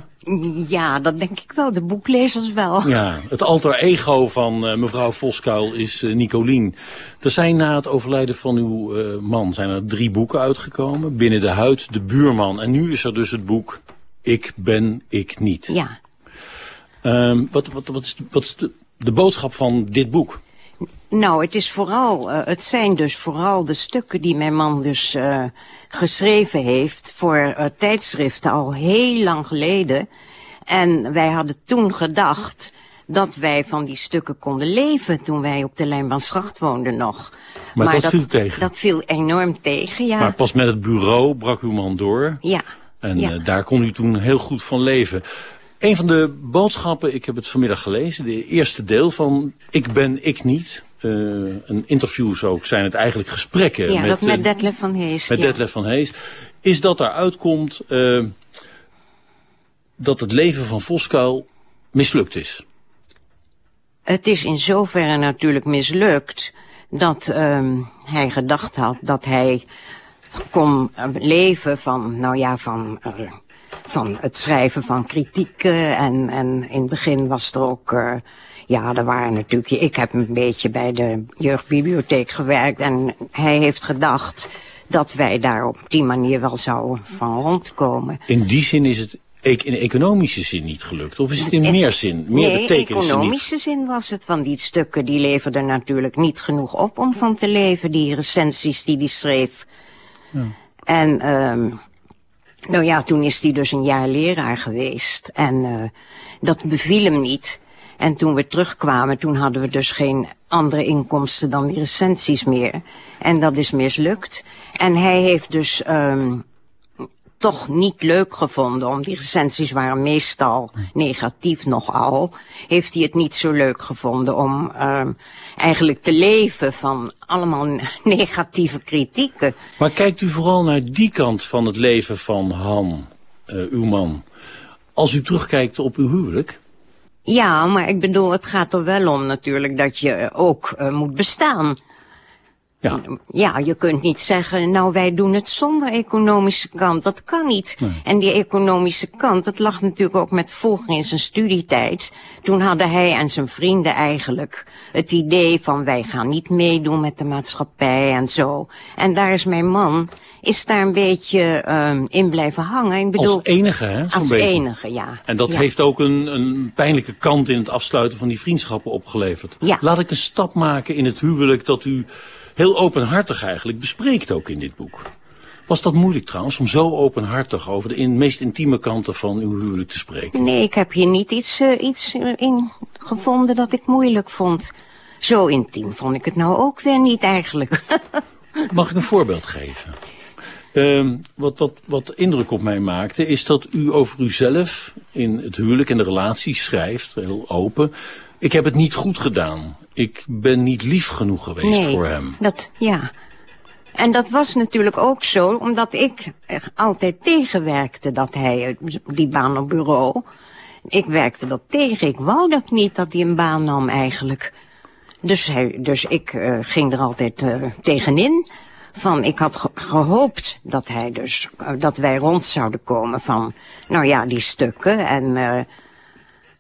[SPEAKER 30] Ja, dat denk ik wel. De boeklezers wel.
[SPEAKER 10] Ja, het alter ego van eh, mevrouw Voskuil is eh, Nicolien. Er zijn na het overlijden van uw man zijn er drie boeken uitgekomen. Binnen de huid, de buurman. En nu is er dus het boek Ik ben ik niet.
[SPEAKER 30] Ja.
[SPEAKER 10] Ehm, wat, wat, wat is, de, wat is de, de boodschap van dit boek?
[SPEAKER 30] Nou, het is vooral, eh, het zijn dus vooral de stukken die mijn man dus eh, geschreven heeft voor eh, tijdschriften al heel lang geleden. En wij hadden toen gedacht dat wij van die stukken konden leven toen wij op de Lijnbaansgracht woonden nog.
[SPEAKER 10] Maar dat viel tegen.
[SPEAKER 30] Dat viel enorm tegen, ja.
[SPEAKER 10] Maar pas met het bureau brak uw man door.
[SPEAKER 30] Ja.
[SPEAKER 10] En
[SPEAKER 30] Ja.
[SPEAKER 10] daar kon u toen heel goed van leven. Een van de boodschappen, ik heb het vanmiddag gelezen, de eerste deel van Ik ben ik niet. Eh, een interviews ook zijn het eigenlijk gesprekken.
[SPEAKER 30] ja, dat
[SPEAKER 10] eh,
[SPEAKER 30] met Detlef van Hees.
[SPEAKER 10] met
[SPEAKER 30] ja.
[SPEAKER 10] Detlef van Hees. Is dat eruit komt eh, dat het leven van Voskuil mislukt is.
[SPEAKER 30] Het is in zoverre natuurlijk mislukt dat ehm, hij gedacht had dat hij kon eh, leven van, nou ja, van, eh, van het schrijven van kritieken. En, en in het begin was er ook, eh, ja, er waren natuurlijk, ik heb een beetje bij de jeugdbibliotheek gewerkt. En hij heeft gedacht dat wij daar op die manier wel zouden van rondkomen.
[SPEAKER 10] In die zin is het e- in economische zin niet gelukt. Of is het in meer zin, meer
[SPEAKER 30] nee,
[SPEAKER 10] betekenis niet?
[SPEAKER 30] economische zin was het, want die stukken die leverden natuurlijk niet genoeg op om van te leven, die recensies die hij schreef. En ehm nou ja, toen is hij dus een jaar leraar geweest en eh, dat beviel hem niet. En toen we terugkwamen, toen hadden we dus geen andere inkomsten dan die recensies meer. En dat is mislukt. En hij heeft dus ehm toch niet leuk gevonden. Om die recensies waren meestal negatief nogal. Heeft hij het niet zo leuk gevonden om ehm eigenlijk te leven van allemaal (laughs) negatieve kritieken.
[SPEAKER 10] Maar kijkt u vooral naar die kant van het leven van Han, eh, uw man. Als u terugkijkt op uw huwelijk...
[SPEAKER 30] Ja, maar ik bedoel, het gaat er wel om natuurlijk dat je ook eh, moet bestaan.
[SPEAKER 10] Ja.
[SPEAKER 30] Ja, je kunt niet zeggen, nou wij doen het zonder economische kant. Dat kan niet. En die economische kant, dat lag natuurlijk ook met volgen in zijn studietijd. Toen hadden hij en zijn vrienden eigenlijk het idee van wij gaan niet meedoen met de maatschappij en zo. En daar is mijn man, is daar een beetje ehm in blijven hangen. Ik bedoel,
[SPEAKER 10] Als enige, hè?
[SPEAKER 30] Als
[SPEAKER 10] beetje.
[SPEAKER 30] enige, ja.
[SPEAKER 10] En dat
[SPEAKER 30] Ja.
[SPEAKER 10] heeft ook een, een pijnlijke kant in het afsluiten van die vriendschappen opgeleverd.
[SPEAKER 30] Ja.
[SPEAKER 10] Laat ik een stap maken in het huwelijk dat u heel openhartig eigenlijk bespreekt ook in dit boek. Was dat moeilijk trouwens, om zo openhartig over de in, meest intieme kanten van uw huwelijk te spreken?
[SPEAKER 30] Nee, ik heb hier niet iets, eh, iets eh, in gevonden dat ik moeilijk vond. Zo intiem vond ik het nou ook weer niet eigenlijk. (laughs)
[SPEAKER 10] Mag ik een voorbeeld geven? Ehm, wat, wat, wat indruk op mij maakte, is dat u over uzelf in het huwelijk en de relatie schrijft, heel open. Ik heb het niet goed gedaan. Ik ben niet lief genoeg geweest
[SPEAKER 30] nee,
[SPEAKER 10] voor hem.
[SPEAKER 30] Dat, ja. En dat was natuurlijk ook zo, omdat ik altijd tegenwerkte dat hij eh, die baan op bureau. Ik werkte dat tegen. Ik wou dat niet dat hij een baan nam eigenlijk. Dus, hij, dus ik uh, ging er altijd uh, tegenin. Van, ik had ge gehoopt dat hij dus, uh, dat wij rond zouden komen van, nou ja, die stukken en,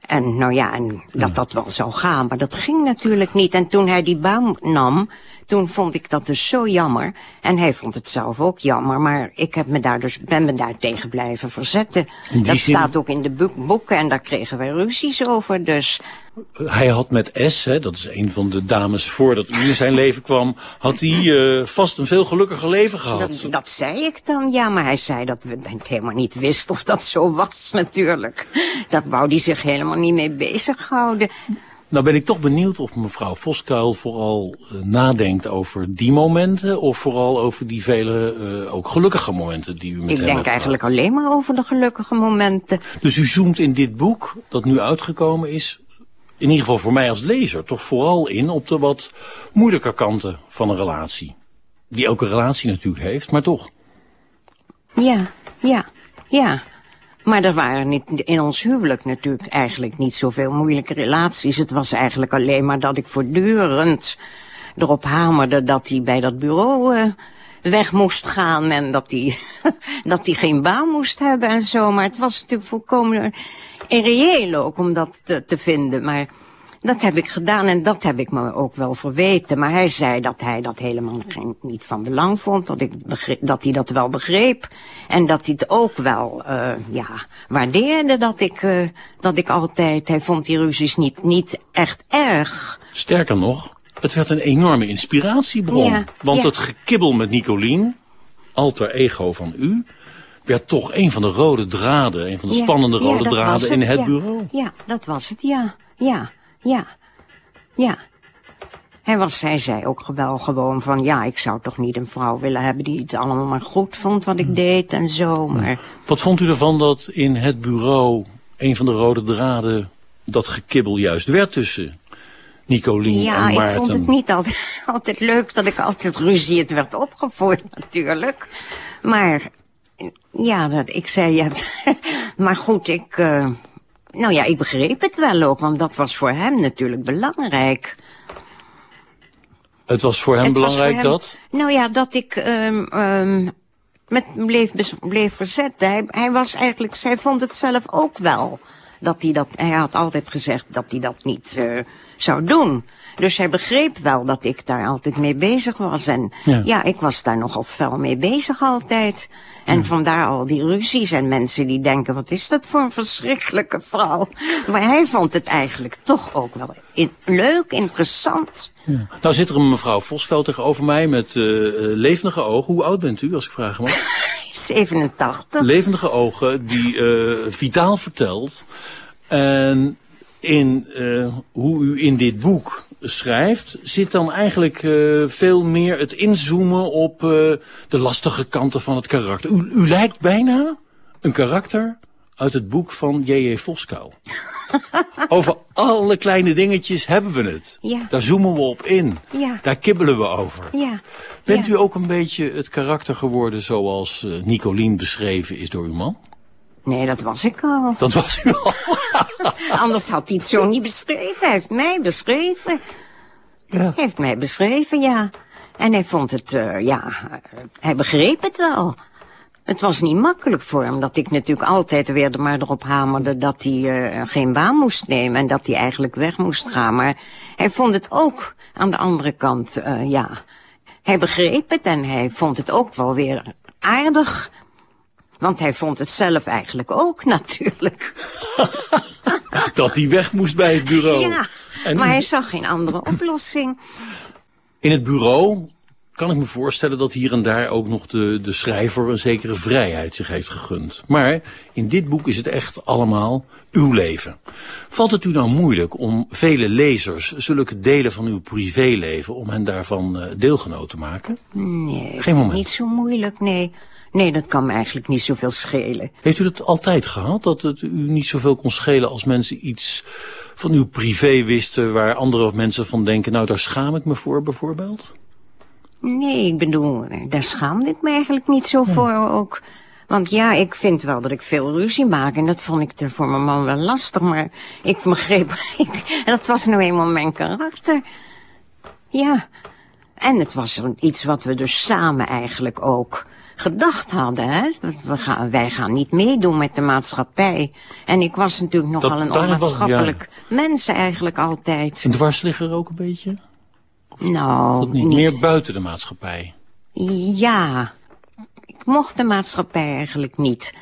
[SPEAKER 30] en nou ja, en dat dat wel zou gaan. Maar dat ging natuurlijk niet. En toen hij die baan nam, toen vond ik dat dus zo jammer. En hij vond het zelf ook jammer. Maar ik heb me daar dus, ben me daar tegen blijven verzetten. Dat zin... staat ook in de boek boeken en daar kregen wij ruzies over. Dus
[SPEAKER 10] hij had met S, hè, dat is een van de dames voordat u in zijn leven kwam, had hij uh, vast een veel gelukkiger leven gehad.
[SPEAKER 30] Dat, dat, zei ik dan, ja, maar hij zei dat we het helemaal niet wist of dat zo was (laughs) natuurlijk. Dat wou hij zich helemaal niet mee bezighouden.
[SPEAKER 10] Nou ben ik toch benieuwd of mevrouw Voskuil vooral uh, nadenkt over die momenten... of vooral over die vele uh, ook gelukkige momenten die u met
[SPEAKER 30] Ik denk eigenlijk alleen maar over de gelukkige momenten.
[SPEAKER 10] Dus u zoomt in dit boek, dat nu uitgekomen is... in ieder geval voor mij als lezer, toch vooral in op de wat moeilijke kanten van een relatie. Die elke relatie natuurlijk heeft, maar toch.
[SPEAKER 30] Ja, ja, ja. Maar er waren niet, in ons huwelijk natuurlijk eigenlijk niet zoveel moeilijke relaties. Het was eigenlijk alleen maar dat ik voortdurend erop hamerde dat hij bij dat bureau uh, weg moest gaan en dat hij, (laughs) dat hij geen baan moest hebben en zo. Maar het was natuurlijk volkomen irreëel ook om dat te, te vinden. Maar dat heb ik gedaan en dat heb ik me ook wel verweten. Maar hij zei dat hij dat helemaal geen, niet van belang vond. Dat, ik begreep, dat hij dat wel begreep. En dat hij het ook wel uh, ja, waardeerde dat ik, uh, dat ik altijd... Hij vond die ruzies niet, niet echt erg.
[SPEAKER 10] Sterker nog, het werd een enorme inspiratiebron.
[SPEAKER 30] Ja,
[SPEAKER 10] want
[SPEAKER 30] ja.
[SPEAKER 10] het gekibbel met Nicolien, alter ego van u... werd toch een van de rode draden, een van de
[SPEAKER 30] Ja,
[SPEAKER 10] spannende rode draden in het bureau.
[SPEAKER 30] Ja, dat was het, ja. Ja, ja, ja. Hij, was, hij zei ook wel gewoon van, ja, ik zou toch niet een vrouw willen hebben die het allemaal maar goed vond wat ik deed en zo, maar...
[SPEAKER 10] Wat vond u ervan dat in het bureau een van de rode draden dat gekibbel juist werd tussen Nicolien
[SPEAKER 30] Ja,
[SPEAKER 10] en
[SPEAKER 30] ik
[SPEAKER 10] Maarten?
[SPEAKER 30] vond het niet altijd, (laughs) altijd leuk dat ik altijd ruzie het werd opgevoerd natuurlijk. Maar, ja, dat, ik zei, hebt... (laughs) maar goed, ik... Uh, nou ja, ik begreep het wel ook, want dat was voor hem natuurlijk belangrijk.
[SPEAKER 10] Het was voor hem
[SPEAKER 30] Het
[SPEAKER 10] belangrijk
[SPEAKER 30] voor hem-
[SPEAKER 10] dat?
[SPEAKER 30] Nou ja, dat ik um, um, met bleef, bleef verzetten. Hij, hij was eigenlijk, zij vond het zelf ook wel. Dat hij dat, hij had altijd gezegd dat hij dat niet uh, zou doen. Dus hij begreep wel dat ik daar altijd mee bezig was. En
[SPEAKER 23] Ja.
[SPEAKER 30] ja, ik was daar nogal fel mee bezig altijd. En vandaar al die ruzies en mensen die denken, wat is dat voor een verschrikkelijke vrouw. Maar hij vond het eigenlijk toch ook wel in, leuk, interessant.
[SPEAKER 10] Nou zit er een mevrouw Voskou tegenover mij met uh, levendige ogen. Hoe oud bent u, als ik vragen mag? (laughs)
[SPEAKER 30] 87.
[SPEAKER 10] Levendige ogen die uh, vitaal vertelt. En in uh, hoe u in dit boek schrijft, zit dan eigenlijk uh, veel meer het inzoomen op uh, de lastige kanten van het karakter. U, u lijkt bijna een karakter uit het boek van J.J. Voskou. (laughs) over alle kleine dingetjes hebben we het.
[SPEAKER 30] Ja.
[SPEAKER 10] Daar zoomen we op in.
[SPEAKER 30] Ja.
[SPEAKER 10] Daar kibbelen we over.
[SPEAKER 30] Ja.
[SPEAKER 10] Bent u ook een beetje het karakter geworden zoals uh, Nicolien beschreven is door uw man?
[SPEAKER 30] Nee, dat was ik al.
[SPEAKER 10] Dat was u al. (laughs)
[SPEAKER 30] Anders had hij het zo niet beschreven. Hij heeft mij beschreven.
[SPEAKER 10] Ja.
[SPEAKER 30] Hij heeft mij beschreven, ja. En hij vond het, uh, ja, hij begreep het wel. Het was niet makkelijk voor hem, dat ik natuurlijk altijd weer maar erop hamerde dat hij uh, geen baan moest nemen en dat hij eigenlijk weg moest gaan. Maar hij vond het ook aan de andere kant, uh, ja, hij begreep het en hij vond het ook wel weer aardig. Want hij vond het zelf eigenlijk ook (laughs) natuurlijk. (laughs)
[SPEAKER 10] dat hij weg moest bij het bureau.
[SPEAKER 30] Ja, en maar hij zag geen andere oplossing.
[SPEAKER 10] In het bureau kan ik me voorstellen dat hier en daar ook nog de, de schrijver een zekere vrijheid zich heeft gegund. Maar in dit boek is het echt allemaal uw leven. Valt het u nou moeilijk om vele lezers zulke delen van uw privéleven, om hen daarvan uh, deelgenoot te maken?
[SPEAKER 30] Nee,
[SPEAKER 10] Geen moment.
[SPEAKER 30] niet zo moeilijk, nee. Nee, dat kan me eigenlijk niet zoveel schelen.
[SPEAKER 10] Heeft u dat altijd gehad? Dat het u niet zoveel kon schelen als mensen iets van uw privé wisten... waar andere mensen van denken, nou daar schaam ik me voor bijvoorbeeld?
[SPEAKER 30] Nee, ik bedoel, daar schaamde ik me eigenlijk niet zo voor ook. Want ja, ik vind wel dat ik veel ruzie maak. En dat vond ik er voor mijn man wel lastig. Maar ik begreep, (laughs) ik, dat was nou eenmaal mijn karakter. Ja. En het was iets wat we dus samen eigenlijk ook gedacht hadden. Hè? We gaan, wij gaan niet meedoen met de maatschappij. En ik was natuurlijk nogal een
[SPEAKER 10] daar was-
[SPEAKER 30] onmaatschappelijk mens eigenlijk altijd.
[SPEAKER 10] Een dwarsligger ook een beetje?
[SPEAKER 30] Nou,
[SPEAKER 10] niet,
[SPEAKER 30] niet.
[SPEAKER 10] meer buiten de maatschappij.
[SPEAKER 30] Ja. Ik mocht de maatschappij eigenlijk niet.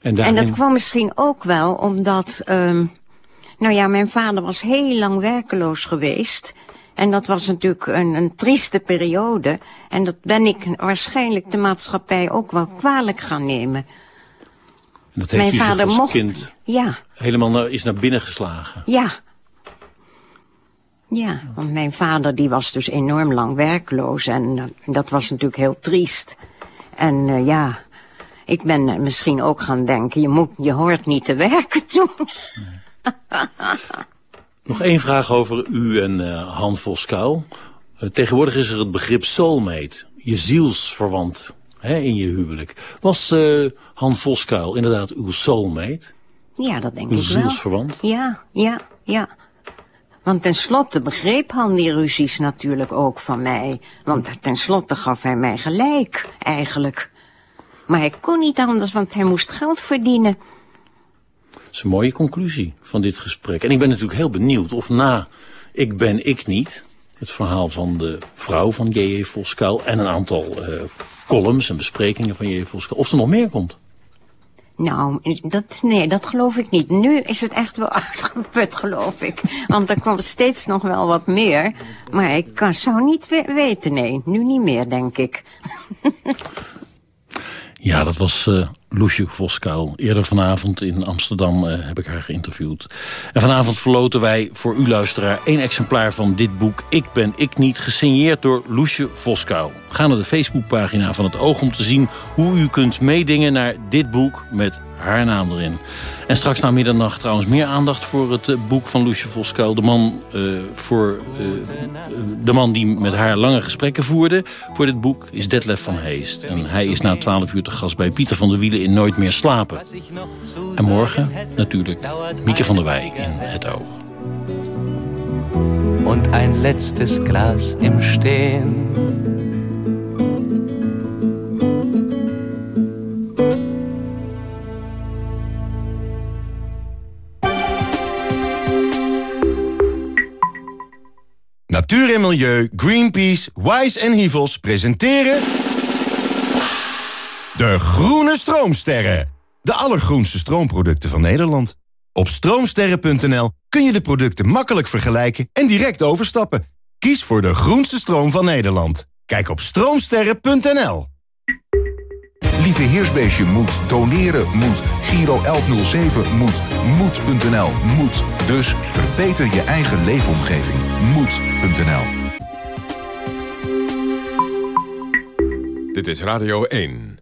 [SPEAKER 10] En,
[SPEAKER 30] dat kwam misschien ook wel omdat... ehm, nou ja, mijn vader was heel lang werkeloos geweest. En dat was natuurlijk een, een trieste periode. En dat ben ik waarschijnlijk de maatschappij ook wel kwalijk gaan nemen.
[SPEAKER 10] dat heeft
[SPEAKER 30] mijn vader mocht...
[SPEAKER 10] kind
[SPEAKER 30] Ja,
[SPEAKER 10] helemaal naar, is naar binnen geslagen.
[SPEAKER 30] ja. Ja, want mijn vader die was dus enorm lang werkloos. En eh, dat was natuurlijk heel triest. En eh, ja, ik ben eh, misschien ook gaan denken... je, moet, je hoort niet te werken toen. (laughs)
[SPEAKER 10] Nog één vraag over u en eh, Han Voskuil. Eh, tegenwoordig is er het begrip soulmate. Je zielsverwant hè, in je huwelijk. Was eh, Han Voskuil inderdaad uw soulmate?
[SPEAKER 30] Ja, dat denk
[SPEAKER 10] Uw
[SPEAKER 30] ik wel.
[SPEAKER 10] zielsverwant?
[SPEAKER 30] Ja, ja, ja. Want tenslotte begreep Han die ruzies natuurlijk ook van mij. Want tenslotte gaf hij mij gelijk, eigenlijk. Maar hij kon niet anders, want hij moest geld verdienen.
[SPEAKER 10] Is een mooie conclusie van dit gesprek. En ik ben natuurlijk heel benieuwd of na Ik ben ik niet... het verhaal van de vrouw van J.J. Voskuil... en een aantal eh, columns en besprekingen van J.J. Voskuil... of er nog meer komt.
[SPEAKER 30] Nou, dat, nee, dat geloof ik niet. Nu is het echt wel (laughs) uitgeput, geloof ik. Want er komt steeds nog wel wat meer. Maar ik kan, zou niet we- weten, nee. Nu niet meer, denk ik. (laughs)
[SPEAKER 10] Ja, dat was eh Loesje Voskuil. Eerder vanavond in Amsterdam eh, heb ik haar geïnterviewd. En vanavond verloten wij voor u luisteraar één exemplaar van dit boek... Ik ben ik niet, gesigneerd door Loesje Voskuil. Ga naar de Facebookpagina van het Oog om te zien... hoe u kunt meedingen naar dit boek met haar naam erin. En straks na middernacht trouwens meer aandacht voor het eh, boek van Loesje Voskuil. De man, eh, voor, eh, de man die met haar lange gesprekken voerde voor dit boek is Detlef van Heest. En hij is na 12 uur te gast bij Pieter van der Wielen in Nooit meer slapen. En morgen natuurlijk Mieke van der Wij in Het Oog.
[SPEAKER 31] und ein letztes Glas im Stehen.
[SPEAKER 32] Natuur en Milieu, Greenpeace, Wise en Hivels presenteren... De Groene Stroomsterren. De allergroenste stroomproducten van Nederland. Op stroomsterren.nl kun je de producten makkelijk vergelijken en direct overstappen. Kies voor de groenste stroom van Nederland. Kijk op stroomsterren.nl.
[SPEAKER 33] Lieve Heersbeestje moet, doneren moet, Giro 1107 moet, moed.nl moet. Dus verbeter je eigen leefomgeving. Moed.nl
[SPEAKER 3] Dit is Radio 1.